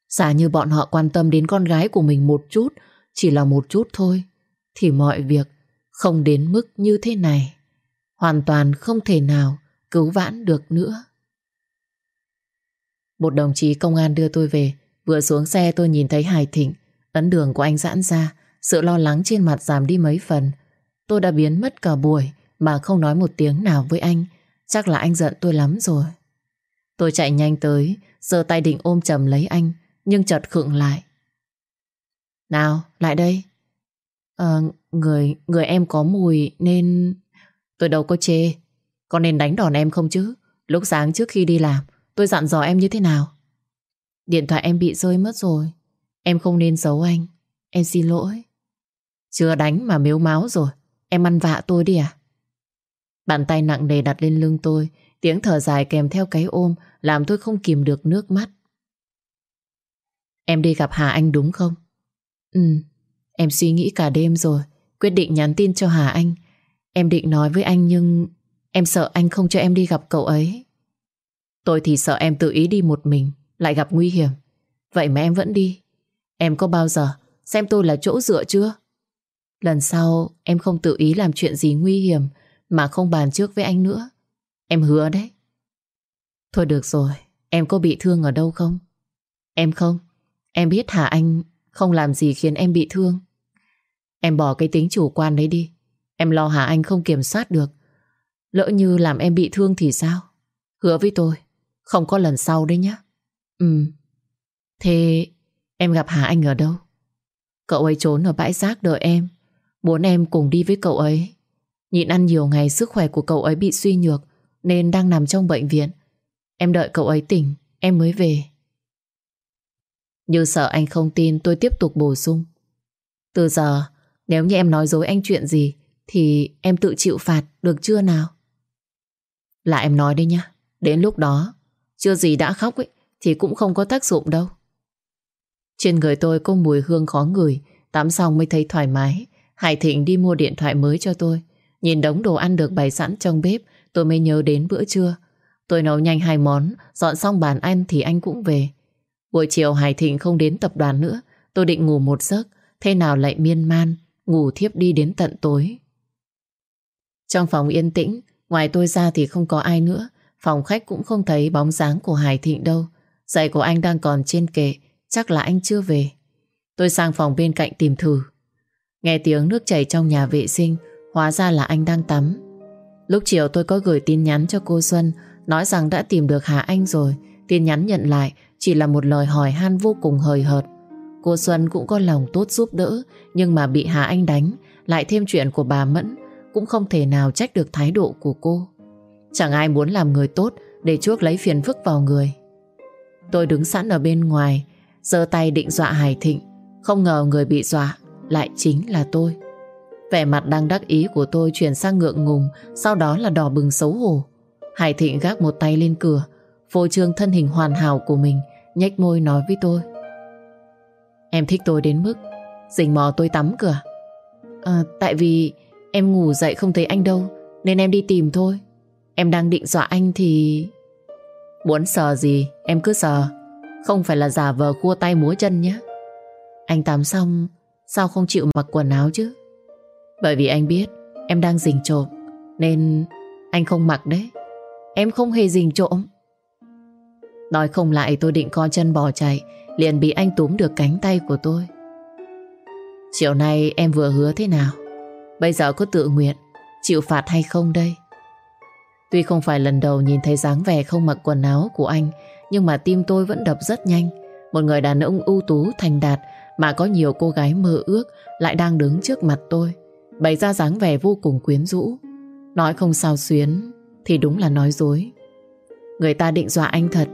Giả như bọn họ quan tâm đến con gái của mình một chút, chỉ là một chút thôi, thì mọi việc không đến mức như thế này. Hoàn toàn không thể nào cứu vãn được nữa. Một đồng chí công an đưa tôi về, vừa xuống xe tôi nhìn thấy Hải Thịnh, ấn đường của anh giãn ra, sự lo lắng trên mặt giảm đi mấy phần. Tôi đã biến mất cả buổi mà không nói một tiếng nào với anh, chắc là anh giận tôi lắm rồi. Tôi chạy nhanh tới, giơ tay định ôm chầm lấy anh, nhưng chợt khựng lại. Nào, lại đây. à, người, người em có mùi nên... Tôi đâu có chê. Có nên đánh đòn em không chứ? Lúc sáng trước khi đi làm, tôi dặn dò em như thế nào? Điện thoại em bị rơi mất rồi. Em không nên giấu anh. Em xin lỗi. Chưa đánh mà miếu máu rồi. Em ăn vạ tôi đi à? Bàn tay nặng nề đặt lên lưng tôi, tiếng thở dài kèm theo cái ôm làm tôi không kìm được nước mắt. Em đi gặp Hà Anh đúng không? Ừ, em suy nghĩ cả đêm rồi, quyết định nhắn tin cho Hà Anh. Em định nói với anh nhưng em sợ anh không cho em đi gặp cậu ấy. Tôi thì sợ em tự ý đi một mình, lại gặp nguy hiểm. Vậy mà em vẫn đi. Em có bao giờ xem tôi là chỗ dựa chưa? Lần sau em không tự ý làm chuyện gì nguy hiểm mà không bàn trước với anh nữa. Em hứa đấy. Thôi được rồi, em có bị thương ở đâu không? Em không. Em biết Hà Anh không làm gì khiến em bị thương. Em bỏ cái tính chủ quan đấy đi. Em lo Hà Anh không kiểm soát được. Lỡ như làm em bị thương thì sao? Hứa với tôi, không có lần sau đấy nhá. Ừ. Thế em gặp Hà Anh ở đâu? Cậu ấy trốn ở bãi rác đợi em. Muốn em cùng đi với cậu ấy. Nhịn ăn nhiều ngày sức khỏe của cậu ấy bị suy nhược nên đang nằm trong bệnh viện. Em đợi cậu ấy tỉnh, em mới về. Như sợ anh không tin tôi tiếp tục bổ sung. Từ giờ, nếu như em nói dối anh chuyện gì thì em tự chịu phạt được chưa nào? Là em nói đấy nhá. Đến lúc đó, chưa gì đã khóc ấy, thì cũng không có tác dụng đâu. Trên người tôi có mùi hương khó ngửi, tắm xong mới thấy thoải mái. Hải Thịnh đi mua điện thoại mới cho tôi. Nhìn đống đồ ăn được bày sẵn trong bếp, tôi mới nhớ đến bữa trưa. Tôi nấu nhanh hai món, dọn xong bàn ăn thì anh cũng về. Buổi chiều Hải Thịnh không đến tập đoàn nữa, tôi định ngủ một giấc, thế nào lại miên man, ngủ thiếp đi đến tận tối. Trong phòng yên tĩnh, ngoài tôi ra thì không có ai nữa, phòng khách cũng không thấy bóng dáng của Hải Thịnh đâu. Giày của anh đang còn trên kệ, chắc là anh chưa về. Tôi sang phòng bên cạnh tìm thử. Nghe tiếng nước chảy trong nhà vệ sinh, hóa ra là anh đang tắm. Lúc chiều tôi có gửi tin nhắn cho cô Xuân, nói rằng đã tìm được Hà Anh rồi. Tin nhắn nhận lại chỉ là một lời hỏi han vô cùng hời hợt. Cô Xuân cũng có lòng tốt giúp đỡ, nhưng mà bị Hà Anh đánh, lại thêm chuyện của bà Mẫn, cũng không thể nào trách được thái độ của cô. Chẳng ai muốn làm người tốt để chuốc lấy phiền phức vào người. Tôi đứng sẵn ở bên ngoài, giơ tay định dọa Hải Thịnh, không ngờ người bị dọa lại chính là tôi. Vẻ mặt đang đắc ý của tôi chuyển sang ngượng ngùng, sau đó là đỏ bừng xấu hổ. Hải Thịnh gác một tay lên cửa, phô trương thân hình hoàn hảo của mình, nhếch môi nói với tôi. Em thích tôi đến mức Dình mò tôi tắm cửa à, Tại vì em ngủ dậy không thấy anh đâu Nên em đi tìm thôi Em đang định dọa anh thì Muốn sờ gì? Em cứ sờ. Không phải là giả vờ cua tay múa chân nhé. Anh tắm xong Sao không chịu mặc quần áo chứ? Bởi vì anh biết Em đang rình trộm, Nên anh không mặc đấy. Em không hề rình trộm. Nói không lại, tôi định co chân bỏ chạy, Liền bị anh túm được cánh tay của tôi. Chiều nay em vừa hứa thế nào? Bây giờ có tự nguyện, Chịu phạt hay không đây? Tuy không phải lần đầu nhìn thấy dáng vẻ không mặc quần áo của anh, Nhưng mà tim tôi vẫn đập rất nhanh. Một người đàn ông ưu tú, thành đạt Mà có nhiều cô gái mơ ước Lại đang đứng trước mặt tôi, Bày ra dáng vẻ vô cùng quyến rũ. Nói không sao xuyến Thì đúng là nói dối. Người ta định dọa anh thật.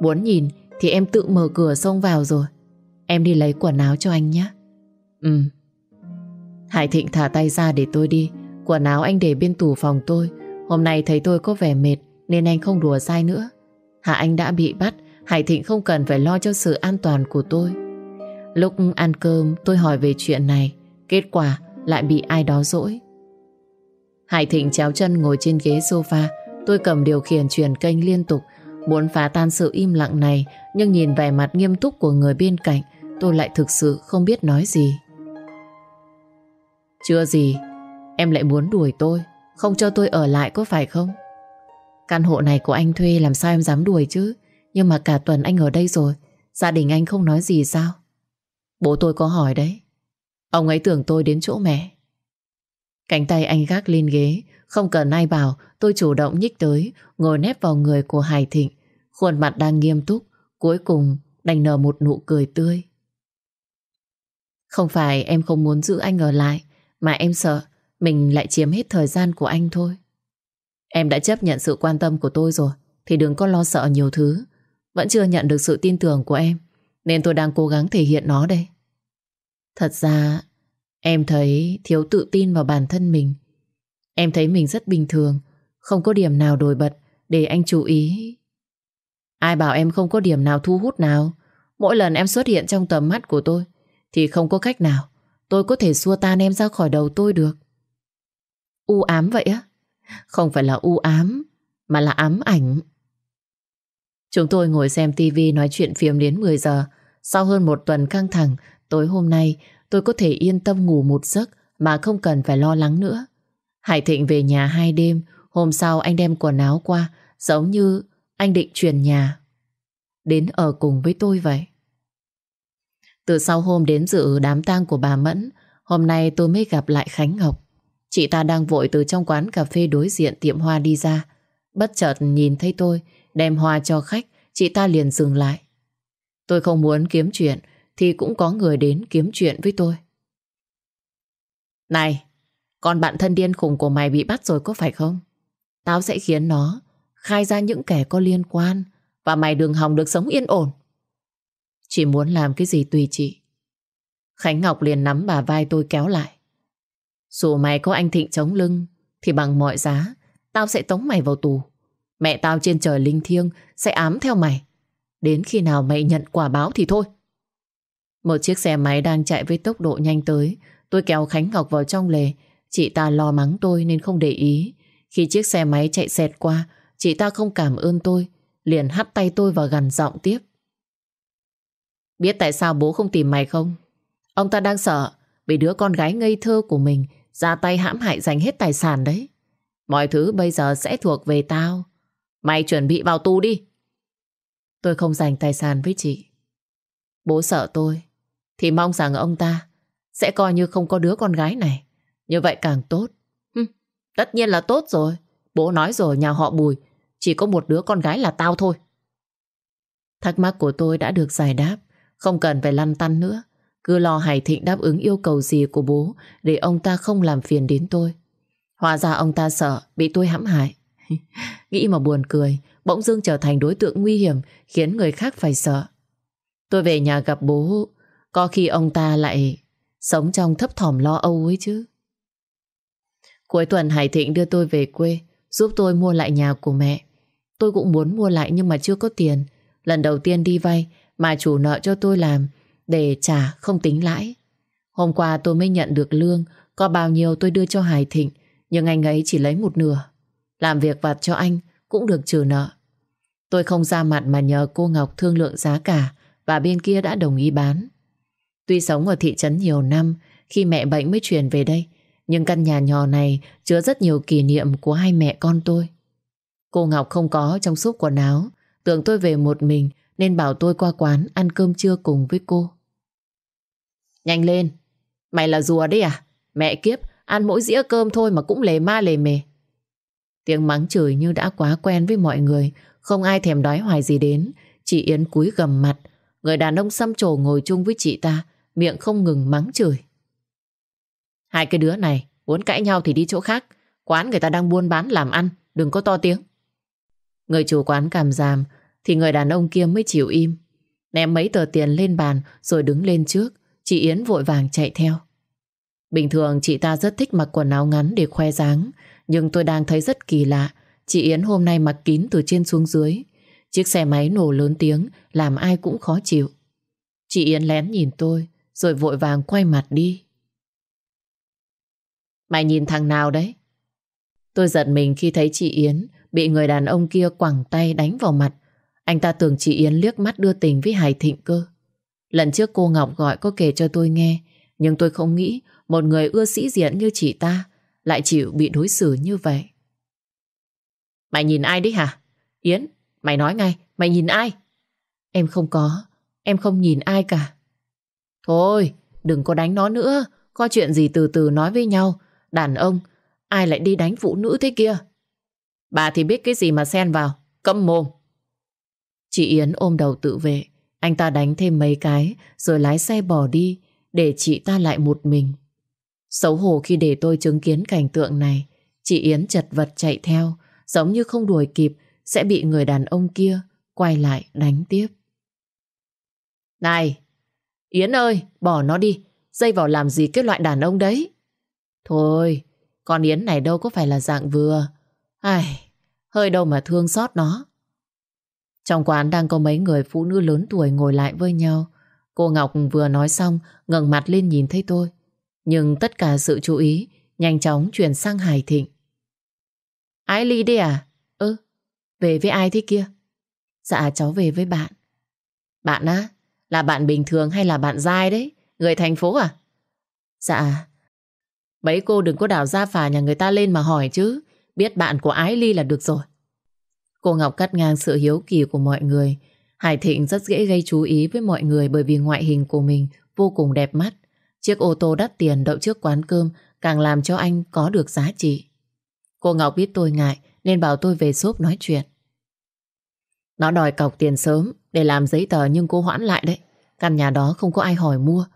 Muốn nhìn thì em tự mở cửa xông vào rồi. Em đi lấy quần áo cho anh nhé. Ừ. Hải Thịnh thả tay ra để tôi đi. Quần áo anh để bên tủ phòng tôi. Hôm nay thấy tôi có vẻ mệt, Nên anh không đùa dai nữa. Hạ anh đã bị bắt, Hải Thịnh không cần phải lo cho sự an toàn của tôi. Lúc ăn cơm, tôi hỏi về chuyện này, Kết quả lại bị ai đó dỗi. Hải Thịnh chéo chân ngồi trên ghế sofa, Tôi cầm điều khiển truyền kênh liên tục. Muốn phá tan sự im lặng này, Nhưng nhìn vẻ mặt nghiêm túc của người bên cạnh, Tôi lại thực sự không biết nói gì. Chưa gì, Em lại muốn đuổi tôi. Không cho tôi ở lại có phải không? Căn hộ này của anh thuê Làm sao em dám đuổi chứ? Nhưng mà cả tuần anh ở đây rồi, Gia đình anh không nói gì sao? Bố tôi có hỏi đấy. Ông ấy tưởng tôi đến chỗ mẹ. Cánh tay anh gác lên ghế, Không cần ai bảo, Tôi chủ động nhích tới, Ngồi nép vào người của Hải Thịnh. Khuôn mặt đang nghiêm túc, Cuối cùng đành nở một nụ cười tươi. Không phải em không muốn giữ anh ở lại, Mà em sợ mình lại chiếm hết thời gian của anh thôi. Em đã chấp nhận sự quan tâm của tôi rồi, Thì đừng có lo sợ nhiều thứ. Vẫn chưa nhận được sự tin tưởng của em, Nên tôi đang cố gắng thể hiện nó đây. Thật ra, Em thấy thiếu tự tin vào bản thân mình. Em thấy mình rất bình thường, Không có điểm nào nổi bật Để anh chú ý. Ai bảo em không có điểm nào thu hút nào? Mỗi lần em xuất hiện trong tầm mắt của tôi, Thì không có cách nào Tôi có thể xua tan em ra khỏi đầu tôi được. U ám vậy á? Không phải là u ám, Mà là ám ảnh. Chúng tôi ngồi xem tivi nói chuyện phiếm đến 10 giờ. Sau hơn một tuần căng thẳng, Tối hôm nay, tôi có thể yên tâm ngủ một giấc Mà không cần phải lo lắng nữa. Hải Thịnh về nhà hai đêm, Hôm sau anh đem quần áo qua, Giống như anh định chuyển nhà. Đến ở cùng với tôi vậy. Từ sau hôm đến dự đám tang của bà Mẫn, Hôm nay tôi mới gặp lại Khánh Ngọc. Chị ta đang vội từ trong quán cà phê đối diện tiệm hoa đi ra Bất chợt nhìn thấy tôi, Đem hoa cho khách, Chị ta liền dừng lại Tôi không muốn kiếm chuyện, Thì cũng có người đến kiếm chuyện với tôi Này, Con bạn thân điên khùng của mày bị bắt rồi có phải không Tao sẽ khiến nó khai ra những kẻ có liên quan và mày đừng hòng được sống yên ổn. Chỉ muốn làm cái gì tùy chị. Khánh Ngọc liền nắm bà vai tôi kéo lại. Dù mày có anh Thịnh chống lưng thì bằng mọi giá tao sẽ tống mày vào tù. Mẹ tao trên trời linh thiêng sẽ ám theo mày. Đến khi nào mày nhận quả báo thì thôi. Một chiếc xe máy đang chạy với tốc độ nhanh tới. Tôi kéo Khánh Ngọc vào trong lề. Chị ta lo mắng tôi nên không để ý. Khi chiếc xe máy chạy xẹt qua, chị ta không cảm ơn tôi. Liền hắt tay tôi và gằn giọng tiếp. Biết tại sao bố không tìm mày không? Ông ta đang sợ vì đứa con gái ngây thơ của mình ra tay hãm hại giành hết tài sản đấy. Mọi thứ bây giờ sẽ thuộc về tao. Mày chuẩn bị vào tù đi. Tôi không giành tài sản với chị. Bố sợ tôi, thì mong rằng ông ta sẽ coi như không có đứa con gái này. Như vậy càng tốt. Hừm, tất nhiên là tốt rồi. Bố nói rồi nhà họ Bùi chỉ có một đứa con gái là tao thôi. Thắc mắc của tôi đã được giải đáp. Không cần phải lăn tăn nữa. Cứ lo Hải Thịnh đáp ứng yêu cầu gì của bố để ông ta không làm phiền đến tôi. Hóa ra ông ta sợ bị tôi hãm hại. Nghĩ mà buồn cười, bỗng dưng trở thành đối tượng nguy hiểm khiến người khác phải sợ. Tôi về nhà gặp bố, có khi ông ta lại sống trong thấp thỏm lo âu ấy chứ. Cuối tuần Hải Thịnh đưa tôi về quê, giúp tôi mua lại nhà của mẹ. Tôi cũng muốn mua lại nhưng mà chưa có tiền. Lần đầu tiên đi vay mà chủ nợ cho tôi làm để trả không tính lãi. Hôm qua tôi mới nhận được lương, có bao nhiêu tôi đưa cho Hải Thịnh, nhưng anh ấy chỉ lấy một nửa. Làm việc vặt cho anh cũng được trừ nợ. Tôi không ra mặt mà nhờ cô Ngọc thương lượng giá cả và bên kia đã đồng ý bán. Tuy sống ở thị trấn nhiều năm, khi mẹ bệnh mới chuyển về đây, nhưng căn nhà nhỏ này chứa rất nhiều kỷ niệm của hai mẹ con tôi. Cô Ngọc không có trong xúc quần áo, tưởng tôi về một mình nên bảo tôi qua quán ăn cơm trưa cùng với cô. Nhanh lên, mày là rùa đấy à? Mẹ kiếp, ăn mỗi dĩa cơm thôi mà cũng lề ma lề mề. Tiếng mắng chửi như đã quá quen với mọi người, không ai thèm đói hoài gì đến. Chị Yến cúi gầm mặt, người đàn ông xăm trổ ngồi chung với chị ta, miệng không ngừng mắng chửi. Hai cái đứa này, muốn cãi nhau thì đi chỗ khác, quán người ta đang buôn bán làm ăn, đừng có to tiếng. Người chủ quán cảm giảm, thì người đàn ông kia mới chịu im. Ném mấy tờ tiền lên bàn rồi đứng lên trước, chị Yến vội vàng chạy theo. Bình thường chị ta rất thích mặc quần áo ngắn để khoe dáng, nhưng tôi đang thấy rất kỳ lạ. Chị Yến hôm nay mặc kín từ trên xuống dưới. Chiếc xe máy nổ lớn tiếng làm ai cũng khó chịu. Chị Yến lén nhìn tôi rồi vội vàng quay mặt đi. Mày nhìn thằng nào đấy? Tôi giật mình khi thấy chị Yến bị người đàn ông kia quẳng tay đánh vào mặt. Anh ta tưởng chị Yến liếc mắt đưa tình với Hải Thịnh cơ. Lần trước cô Ngọc gọi có kể cho tôi nghe, nhưng tôi không nghĩ một người ưa sĩ diện như chị ta lại chịu bị đối xử như vậy. Mày nhìn ai đấy hả? Yến, mày nói ngay, mày nhìn ai? Em không có, em không nhìn ai cả. Thôi, đừng có đánh nó nữa, có chuyện gì từ từ nói với nhau. Đàn ông, ai lại đi đánh phụ nữ thế kia? Bà thì biết cái gì mà xen vào, câm mồm. Chị Yến ôm đầu tự vệ, anh ta đánh thêm mấy cái rồi lái xe bỏ đi để chị ta lại một mình. Xấu hổ khi để tôi chứng kiến cảnh tượng này, chị Yến chật vật chạy theo, giống như không đuổi kịp sẽ bị người đàn ông kia quay lại đánh tiếp. Này, Yến ơi, bỏ nó đi, dây vào làm gì cái loại đàn ông đấy? Thôi, con Yến này đâu có phải là dạng vừa. Ai, hơi đâu mà thương xót nó. Trong quán đang có mấy người phụ nữ lớn tuổi ngồi lại với nhau. Cô Ngọc vừa nói xong, ngẩng mặt lên nhìn thấy tôi. Nhưng tất cả sự chú ý nhanh chóng chuyển sang Hải Thịnh. Ái Ly đi à? Ừ, về với ai thế kia? Dạ cháu về với bạn. Bạn á? Là bạn bình thường hay là bạn dai đấy? Người thành phố à? Dạ. Mấy cô đừng có đảo ra phà nhà người ta lên mà hỏi chứ. Biết bạn của Ái Ly là được rồi. Cô Ngọc cắt ngang sự hiếu kỳ của mọi người. Hải Thịnh rất dễ gây chú ý với mọi người bởi vì ngoại hình của mình vô cùng đẹp mắt. Chiếc ô tô đắt tiền đậu trước quán cơm càng làm cho anh có được giá trị. Cô Ngọc biết tôi ngại nên bảo tôi về shop nói chuyện. Nó đòi cọc tiền sớm để làm giấy tờ nhưng cô hoãn lại đấy. Căn nhà đó không có ai hỏi mua.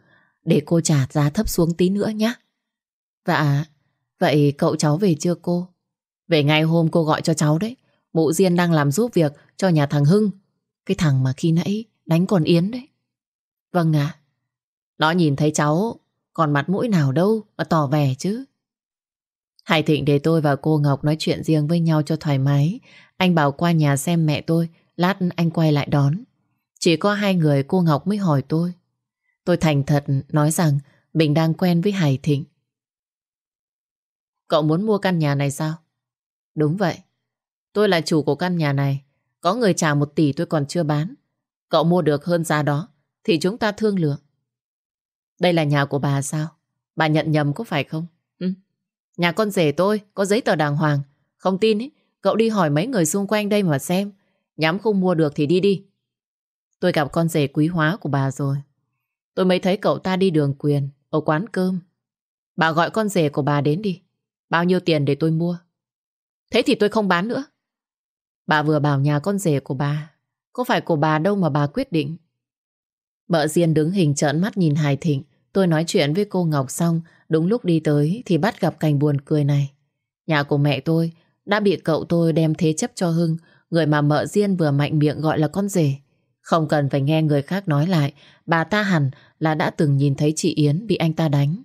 Để cô trả giá thấp xuống tí nữa nhé. Dạ, vậy cậu cháu về chưa cô? Về ngay hôm cô gọi cho cháu đấy. Mụ Diên đang làm giúp việc cho nhà thằng Hưng. Cái thằng mà khi nãy đánh con Yến đấy. Vâng ạ. Nó nhìn thấy cháu còn mặt mũi nào đâu mà tỏ vẻ chứ. Hải Thịnh để tôi và cô Ngọc nói chuyện riêng với nhau cho thoải mái. Anh bảo qua nhà xem mẹ tôi, lát anh quay lại đón. Chỉ có hai người cô Ngọc mới hỏi tôi. Tôi thành thật nói rằng mình đang quen với Hải Thịnh. Cậu muốn mua căn nhà này sao? Đúng vậy. Tôi là chủ của căn nhà này. Có người trả một tỷ tôi còn chưa bán. Cậu mua được hơn giá đó thì chúng ta thương lượng. Đây là nhà của bà sao? Bà nhận nhầm có phải không? Ừ. Nhà con rể tôi có giấy tờ đàng hoàng. Không tin ý, cậu đi hỏi mấy người xung quanh đây mà xem. Nhắm không mua được thì đi đi. Tôi gặp con rể quý hóa của bà rồi. Tôi mới thấy cậu ta đi đường quyền ở quán cơm. Bà gọi con rể của bà đến đi. Bao nhiêu tiền để tôi mua? Thế thì tôi không bán nữa. Bà vừa bảo nhà con rể của bà. Có phải của bà đâu mà bà quyết định. Mợ Diên đứng hình trợn mắt nhìn Hải Thịnh. Tôi nói chuyện với cô Ngọc xong, đúng lúc đi tới thì bắt gặp cảnh buồn cười này. Nhà của mẹ tôi đã bị cậu tôi đem thế chấp cho Hưng, người mà mợ Diên vừa mạnh miệng gọi là con rể. Không cần phải nghe người khác nói lại, bà ta hẳn là đã từng nhìn thấy chị Yến bị anh ta đánh.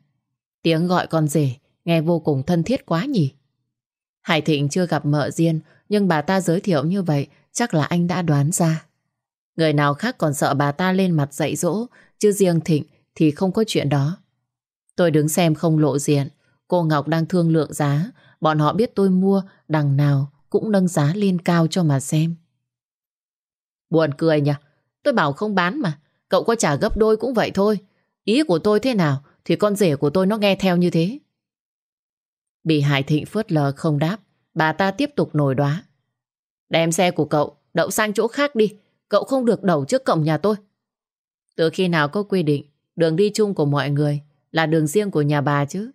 Tiếng gọi con rể nghe vô cùng thân thiết quá nhỉ. Hải Thịnh chưa gặp mợ Diên, nhưng bà ta giới thiệu như vậy chắc là anh đã đoán ra. Người nào khác còn sợ bà ta lên mặt dạy dỗ, chứ riêng Thịnh thì không có chuyện đó. Tôi đứng xem không lộ diện, cô Ngọc đang thương lượng giá, bọn họ biết tôi mua đằng nào cũng nâng giá lên cao cho mà xem. Buồn cười nhỉ, tôi bảo không bán mà, cậu có trả gấp đôi cũng vậy thôi. Ý của tôi thế nào thì con rể của tôi nó nghe theo như thế. Bị Hải Thịnh phớt lờ không đáp, bà ta tiếp tục nổi đoá. Đem xe của cậu đậu sang chỗ khác đi, cậu không được đậu trước cổng nhà tôi. Từ khi nào có quy định đường đi chung của mọi người là đường riêng của nhà bà chứ?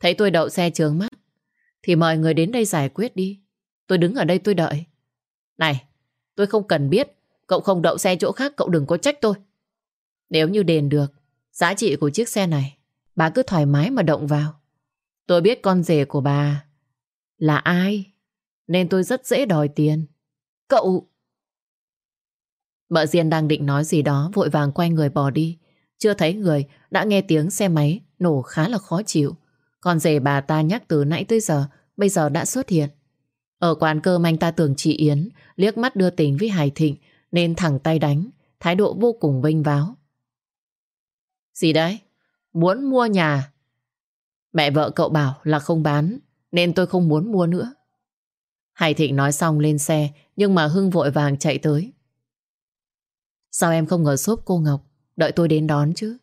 Thấy tôi đậu xe trường mắt thì mọi người đến đây giải quyết đi. Tôi đứng ở đây tôi đợi. Này, tôi không cần biết cậu không đậu xe chỗ khác cậu đừng có trách tôi. Nếu như đền được giá trị của chiếc xe này bà cứ thoải mái mà động vào. Tôi biết con rể của bà là ai nên tôi rất dễ đòi tiền. Cậu... Mợ Diên đang định nói gì đó vội vàng quay người bỏ đi. Chưa thấy người đã nghe tiếng xe máy nổ khá là khó chịu. còn rể bà ta nhắc từ nãy tới giờ bây giờ đã xuất hiện. Ở quán cơm anh ta tưởng chị Yến liếc mắt đưa tình với Hải Thịnh nên thẳng tay đánh, thái độ vô cùng vinh váo. Gì đấy? Muốn mua nhà? Mẹ vợ cậu bảo là không bán nên tôi không muốn mua nữa. Hải Thịnh nói xong lên xe nhưng mà Hưng vội vàng chạy tới. Sao em không ngờ xốp cô Ngọc đợi tôi đến đón chứ?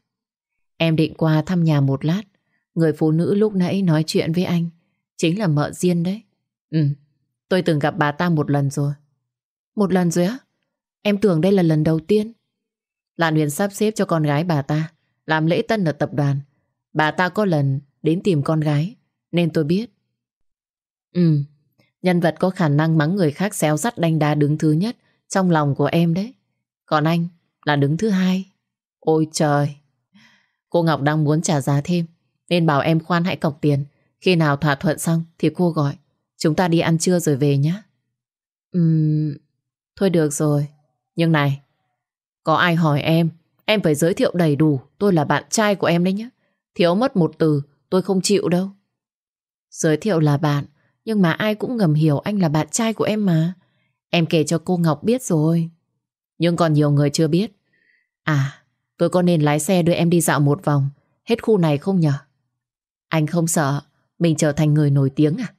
Em định qua thăm nhà một lát. Người phụ nữ lúc nãy nói chuyện với anh chính là mợ Diên đấy. Ừ, tôi từng gặp bà ta một lần rồi. Một lần rồi á? Em tưởng đây là lần đầu tiên. Lạn Huyền sắp xếp cho con gái bà ta làm lễ tân ở tập đoàn. Bà ta có lần đến tìm con gái nên tôi biết. Ừ, nhân vật có khả năng mắng người khác xéo sắt đánh đá đứng thứ nhất trong lòng của em đấy. Còn anh là đứng thứ hai. Ôi trời! Cô Ngọc đang muốn trả giá thêm nên bảo em khoan hãy cọc tiền. Khi nào thỏa thuận xong thì cô gọi. Chúng ta đi ăn trưa rồi về nhé. Ừm... Thôi được rồi. Nhưng này, có ai hỏi em, em phải giới thiệu đầy đủ tôi là bạn trai của em đấy nhé. Thiếu mất một từ, tôi không chịu đâu. Giới thiệu là bạn, nhưng mà ai cũng ngầm hiểu anh là bạn trai của em mà. Em kể cho cô Ngọc biết rồi. Nhưng còn nhiều người chưa biết. À, tôi có nên lái xe đưa em đi dạo một vòng, hết khu này không nhở? Anh không sợ mình trở thành người nổi tiếng à?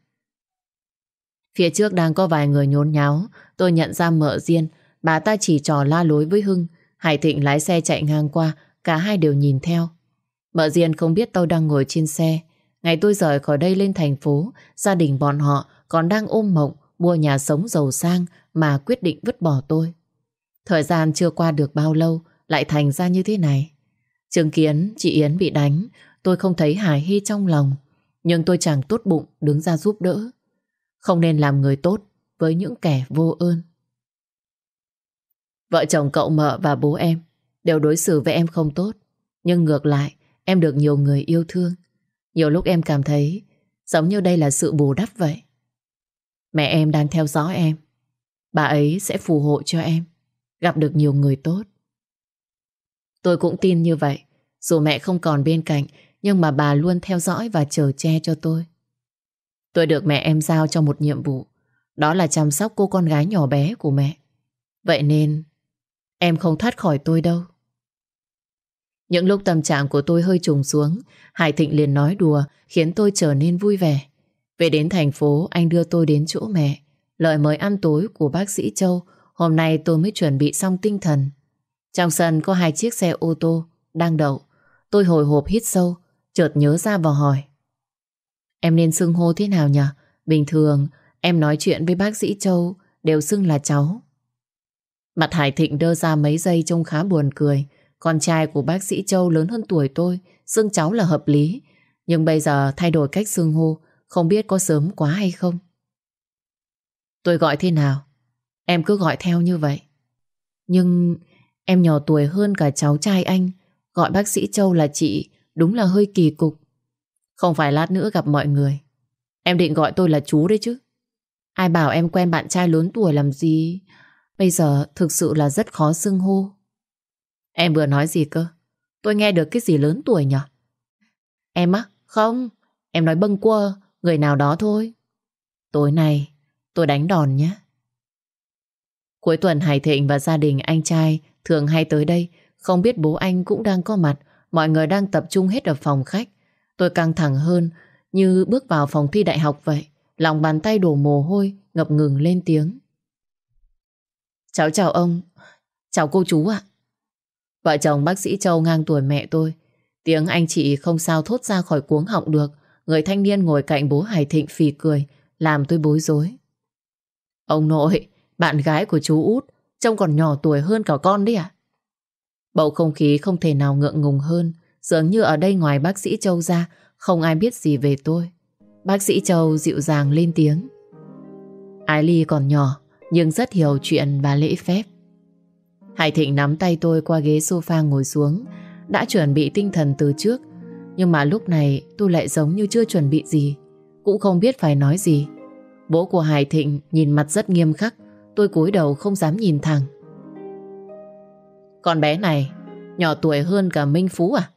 Phía trước đang có vài người nhốn nháo, tôi nhận ra mợ Diên, bà ta chỉ trò la lối với Hưng. Hải Thịnh lái xe chạy ngang qua, cả hai đều nhìn theo. Mợ Diên không biết tôi đang ngồi trên xe. Ngày tôi rời khỏi đây lên thành phố, gia đình bọn họ còn đang ôm mộng mua nhà sống giàu sang mà quyết định vứt bỏ tôi. Thời gian chưa qua được bao lâu lại thành ra như thế này. Chứng kiến chị Yến bị đánh, tôi không thấy hài hy trong lòng. Nhưng tôi chẳng tốt bụng đứng ra giúp đỡ. Không nên làm người tốt với những kẻ vô ơn. Vợ chồng cậu mợ và bố em đều đối xử với em không tốt. Nhưng ngược lại, em được nhiều người yêu thương. Nhiều lúc em cảm thấy giống như đây là sự bù đắp vậy. Mẹ em đang theo dõi em. Bà ấy sẽ phù hộ cho em gặp được nhiều người tốt. Tôi cũng tin như vậy. Dù mẹ không còn bên cạnh, nhưng mà bà luôn theo dõi và chờ che cho tôi. Tôi được mẹ em giao cho một nhiệm vụ. Đó là chăm sóc cô con gái nhỏ bé của mẹ. Vậy nên em không thoát khỏi tôi đâu. Những lúc tâm trạng của tôi hơi trùng xuống, Hải Thịnh liền nói đùa khiến tôi trở nên vui vẻ. Về đến thành phố, anh đưa tôi đến chỗ mẹ. Lời mời ăn tối của bác sĩ Châu, hôm nay tôi mới chuẩn bị xong tinh thần. Trong sân có hai chiếc xe ô tô đang đậu. Tôi hồi hộp hít sâu, chợt nhớ ra và hỏi. Em nên xưng hô thế nào nhỉ? Bình thường, em nói chuyện với bác sĩ Châu đều xưng là cháu. Mặt Hải Thịnh đơ ra mấy giây trông khá buồn cười. Con trai của bác sĩ Châu lớn hơn tuổi tôi, xưng cháu là hợp lý. Nhưng bây giờ thay đổi cách xưng hô, không biết có sớm quá hay không. Tôi gọi thế nào? Em cứ gọi theo như vậy. Nhưng em nhỏ tuổi hơn cả cháu trai anh, gọi bác sĩ Châu là chị, đúng là hơi kỳ cục. Không phải lát nữa gặp mọi người. Em định gọi tôi là chú đấy chứ. Ai bảo em quen bạn trai lớn tuổi làm gì? Bây giờ thực sự là rất khó xưng hô. Em vừa nói gì cơ? Tôi nghe được cái gì lớn tuổi nhỉ? Em á? Không, em nói bâng quơ, người nào đó thôi. Tối nay, tôi đánh đòn nhé. Cuối tuần Hải Thịnh và gia đình anh trai thường hay tới đây, không biết bố anh cũng đang có mặt, mọi người đang tập trung hết ở phòng khách. Tôi căng thẳng hơn, như bước vào phòng thi đại học vậy. Lòng bàn tay đổ mồ hôi, ngập ngừng lên tiếng. Cháu chào ông, chào cô chú ạ. Vợ chồng bác sĩ Châu ngang tuổi mẹ tôi. Tiếng anh chị không sao thốt ra khỏi cuống họng được. Người thanh niên ngồi cạnh bố Hải Thịnh phì cười, làm tôi bối rối. Ông nội, bạn gái của chú út, trông còn nhỏ tuổi hơn cả con đấy à? Bầu không khí không thể nào ngượng ngùng hơn. Dường như ở đây ngoài bác sĩ Châu ra, không ai biết gì về tôi. Bác sĩ Châu dịu dàng lên tiếng. Ái Ly còn nhỏ, nhưng rất hiểu chuyện và lễ phép. Hải Thịnh nắm tay tôi qua ghế sofa ngồi xuống, đã chuẩn bị tinh thần từ trước, nhưng mà lúc này tôi lại giống như chưa chuẩn bị gì, cũng không biết phải nói gì. Bố của Hải Thịnh nhìn mặt rất nghiêm khắc, tôi cúi đầu không dám nhìn thẳng. Con bé này, nhỏ tuổi hơn cả Minh Phú à?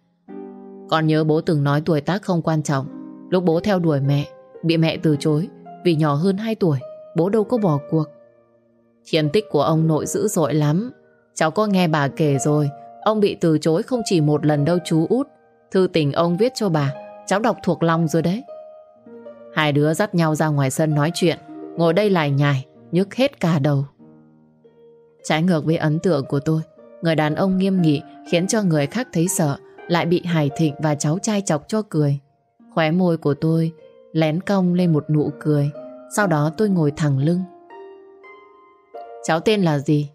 Con nhớ bố từng nói tuổi tác không quan trọng, lúc bố theo đuổi mẹ, bị mẹ từ chối vì nhỏ hơn 2 tuổi, bố đâu có bỏ cuộc. Chiến tích của ông nội dữ dội lắm, Cháu có nghe bà kể rồi. Ông bị từ chối không chỉ một lần đâu chú út. Thư tình ông viết cho bà. Cháu đọc thuộc lòng rồi đấy. Hai đứa dắt nhau ra ngoài sân nói chuyện. Ngồi đây lại nhài, Nhức hết cả đầu. Trái ngược với ấn tượng của tôi, Người đàn ông nghiêm nghị Khiến cho người khác thấy sợ, Lại bị Hải Thịnh và cháu trai chọc cho cười. Khóe môi của tôi Lén cong lên một nụ cười. Sau đó tôi ngồi thẳng lưng. Cháu tên là gì?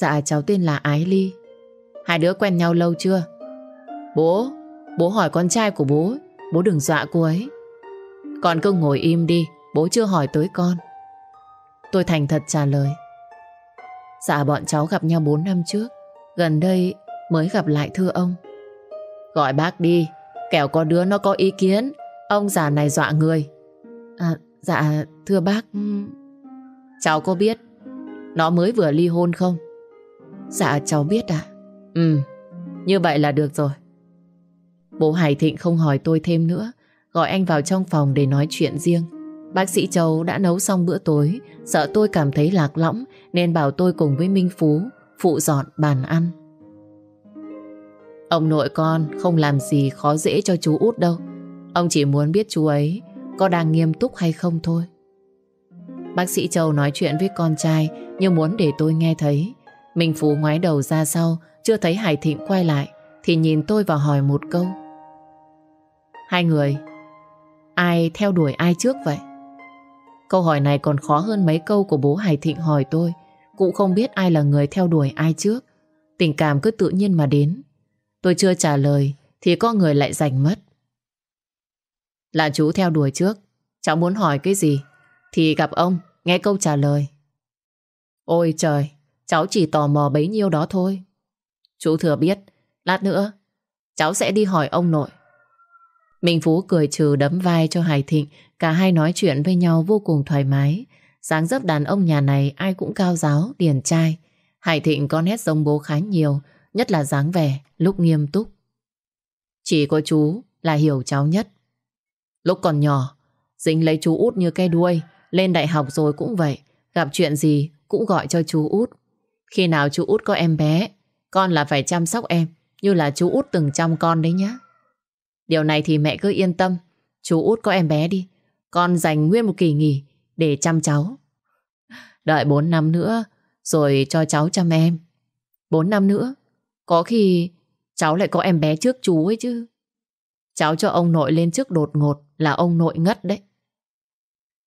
Dạ cháu tên là Ái Ly. Hai đứa quen nhau lâu chưa? Bố Bố hỏi con trai của bố Bố đừng dọa cô ấy. Con cứ ngồi im đi, Bố chưa hỏi tới con. Tôi thành thật trả lời. Dạ bọn cháu gặp nhau 4 năm trước. Gần đây mới gặp lại thưa ông. Gọi bác đi, Kẻo có đứa nó có ý kiến. Ông già này dọa người. À dạ thưa bác ừ. Cháu có biết Nó mới vừa ly hôn không? Dạ cháu biết ạ. Ừ Như vậy là được rồi. Bố Hải Thịnh không hỏi tôi thêm nữa, Gọi anh vào trong phòng để nói chuyện riêng. Bác sĩ Châu đã nấu xong bữa tối, Sợ tôi cảm thấy lạc lõng, Nên bảo tôi cùng với Minh Phú Phụ dọn bàn ăn. Ông nội con không làm gì khó dễ cho chú út đâu. Ông chỉ muốn biết chú ấy Có đang nghiêm túc hay không thôi. Bác sĩ Châu nói chuyện với con trai Như muốn để tôi nghe thấy. Minh Phú ngoái đầu ra sau, Chưa thấy Hải Thịnh quay lại, Thì nhìn tôi và hỏi một câu. Hai người, Ai theo đuổi ai trước vậy? Câu hỏi này còn khó hơn mấy câu của bố Hải Thịnh hỏi tôi, Cũng không biết ai là người theo đuổi ai trước. Tình cảm cứ tự nhiên mà đến. Tôi chưa trả lời, Thì có người lại giành mất. Là chú theo đuổi trước, Cháu muốn hỏi cái gì? Thì gặp ông, Nghe câu trả lời. Ôi trời! Cháu chỉ tò mò bấy nhiêu đó thôi. Chú thừa biết, lát nữa cháu sẽ đi hỏi ông nội. Minh Phú cười trừ đấm vai cho Hải Thịnh, cả hai nói chuyện với nhau vô cùng thoải mái. Sáng dấp đàn ông nhà này ai cũng cao giáo, điển trai. Hải Thịnh có nét giống bố khá nhiều, nhất là dáng vẻ, lúc nghiêm túc. Chỉ có chú là hiểu cháu nhất. Lúc còn nhỏ, Dính lấy chú út như cây đuôi. Lên đại học rồi cũng vậy. Gặp chuyện gì cũng gọi cho chú út. Khi nào chú út có em bé, con là phải chăm sóc em. Như là chú út từng chăm con đấy nhá. Điều này thì mẹ cứ yên tâm. Chú út có em bé đi. Con dành nguyên một kỳ nghỉ để chăm cháu. Đợi 4 năm nữa rồi cho cháu chăm em. 4 năm nữa, có khi cháu lại có em bé trước chú ấy chứ. Cháu cho ông nội lên trước đột ngột là ông nội ngất đấy.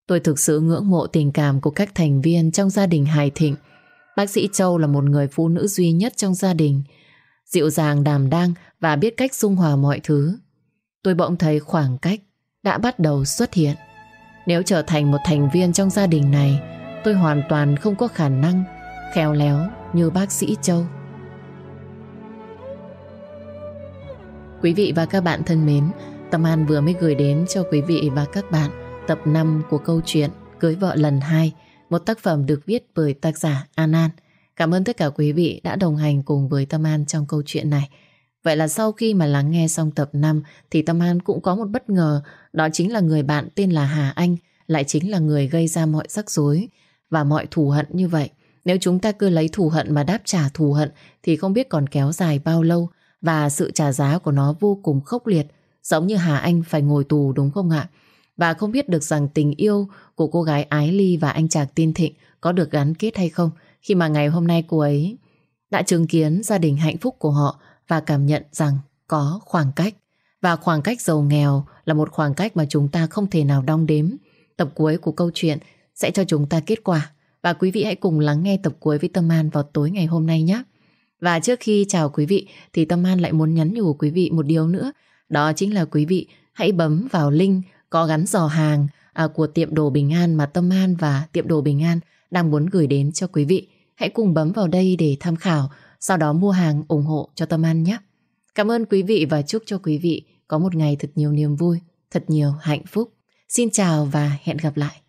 Tôi thực sự ngưỡng mộ tình cảm của các thành viên trong gia đình Hải Thịnh. Bác sĩ Châu là một người phụ nữ duy nhất trong gia đình. Dịu dàng đàm đang và biết cách dung hòa mọi thứ. Tôi bỗng thấy khoảng cách đã bắt đầu xuất hiện. Nếu trở thành một thành viên trong gia đình này, tôi hoàn toàn không có khả năng khéo léo như bác sĩ Châu. Quý vị và các bạn thân mến, Tâm An vừa mới gửi đến cho quý vị và các bạn tập 5 của câu chuyện Cưới vợ lần 2, một tác phẩm được viết bởi tác giả An An. Cảm ơn tất cả quý vị đã đồng hành cùng với Tâm An trong câu chuyện này. Vậy là sau khi mà lắng nghe xong tập 5 thì Tâm An cũng có một bất ngờ, đó chính là người bạn tên là Hà Anh, lại chính là người gây ra mọi rắc rối và mọi thù hận như vậy. Nếu chúng ta cứ lấy thù hận mà đáp trả thù hận thì không biết còn kéo dài bao lâu và sự trả giá của nó vô cùng khốc liệt, giống như Hà Anh phải ngồi tù đúng không ạ? Và không biết được rằng tình yêu của cô gái Ái Ly và anh chàng Tin Thịnh có được gắn kết hay không khi mà ngày hôm nay cô ấy đã chứng kiến gia đình hạnh phúc của họ và cảm nhận rằng có khoảng cách. Và khoảng cách giàu nghèo là một khoảng cách mà chúng ta không thể nào đong đếm. Tập cuối của câu chuyện sẽ cho chúng ta kết quả. Và quý vị hãy cùng lắng nghe tập cuối với Tâm An vào tối ngày hôm nay nhé. Và trước khi chào quý vị, thì Tâm An lại muốn nhắn nhủ quý vị một điều nữa. Đó chính là quý vị hãy bấm vào link có gắn giò hàng à, của tiệm đồ Bình An mà Tâm An và tiệm đồ Bình An đang muốn gửi đến cho quý vị. Hãy cùng bấm vào đây để tham khảo, sau đó mua hàng ủng hộ cho Tâm An nhé. Cảm ơn quý vị và chúc cho quý vị có một ngày thật nhiều niềm vui, thật nhiều hạnh phúc. Xin chào và hẹn gặp lại.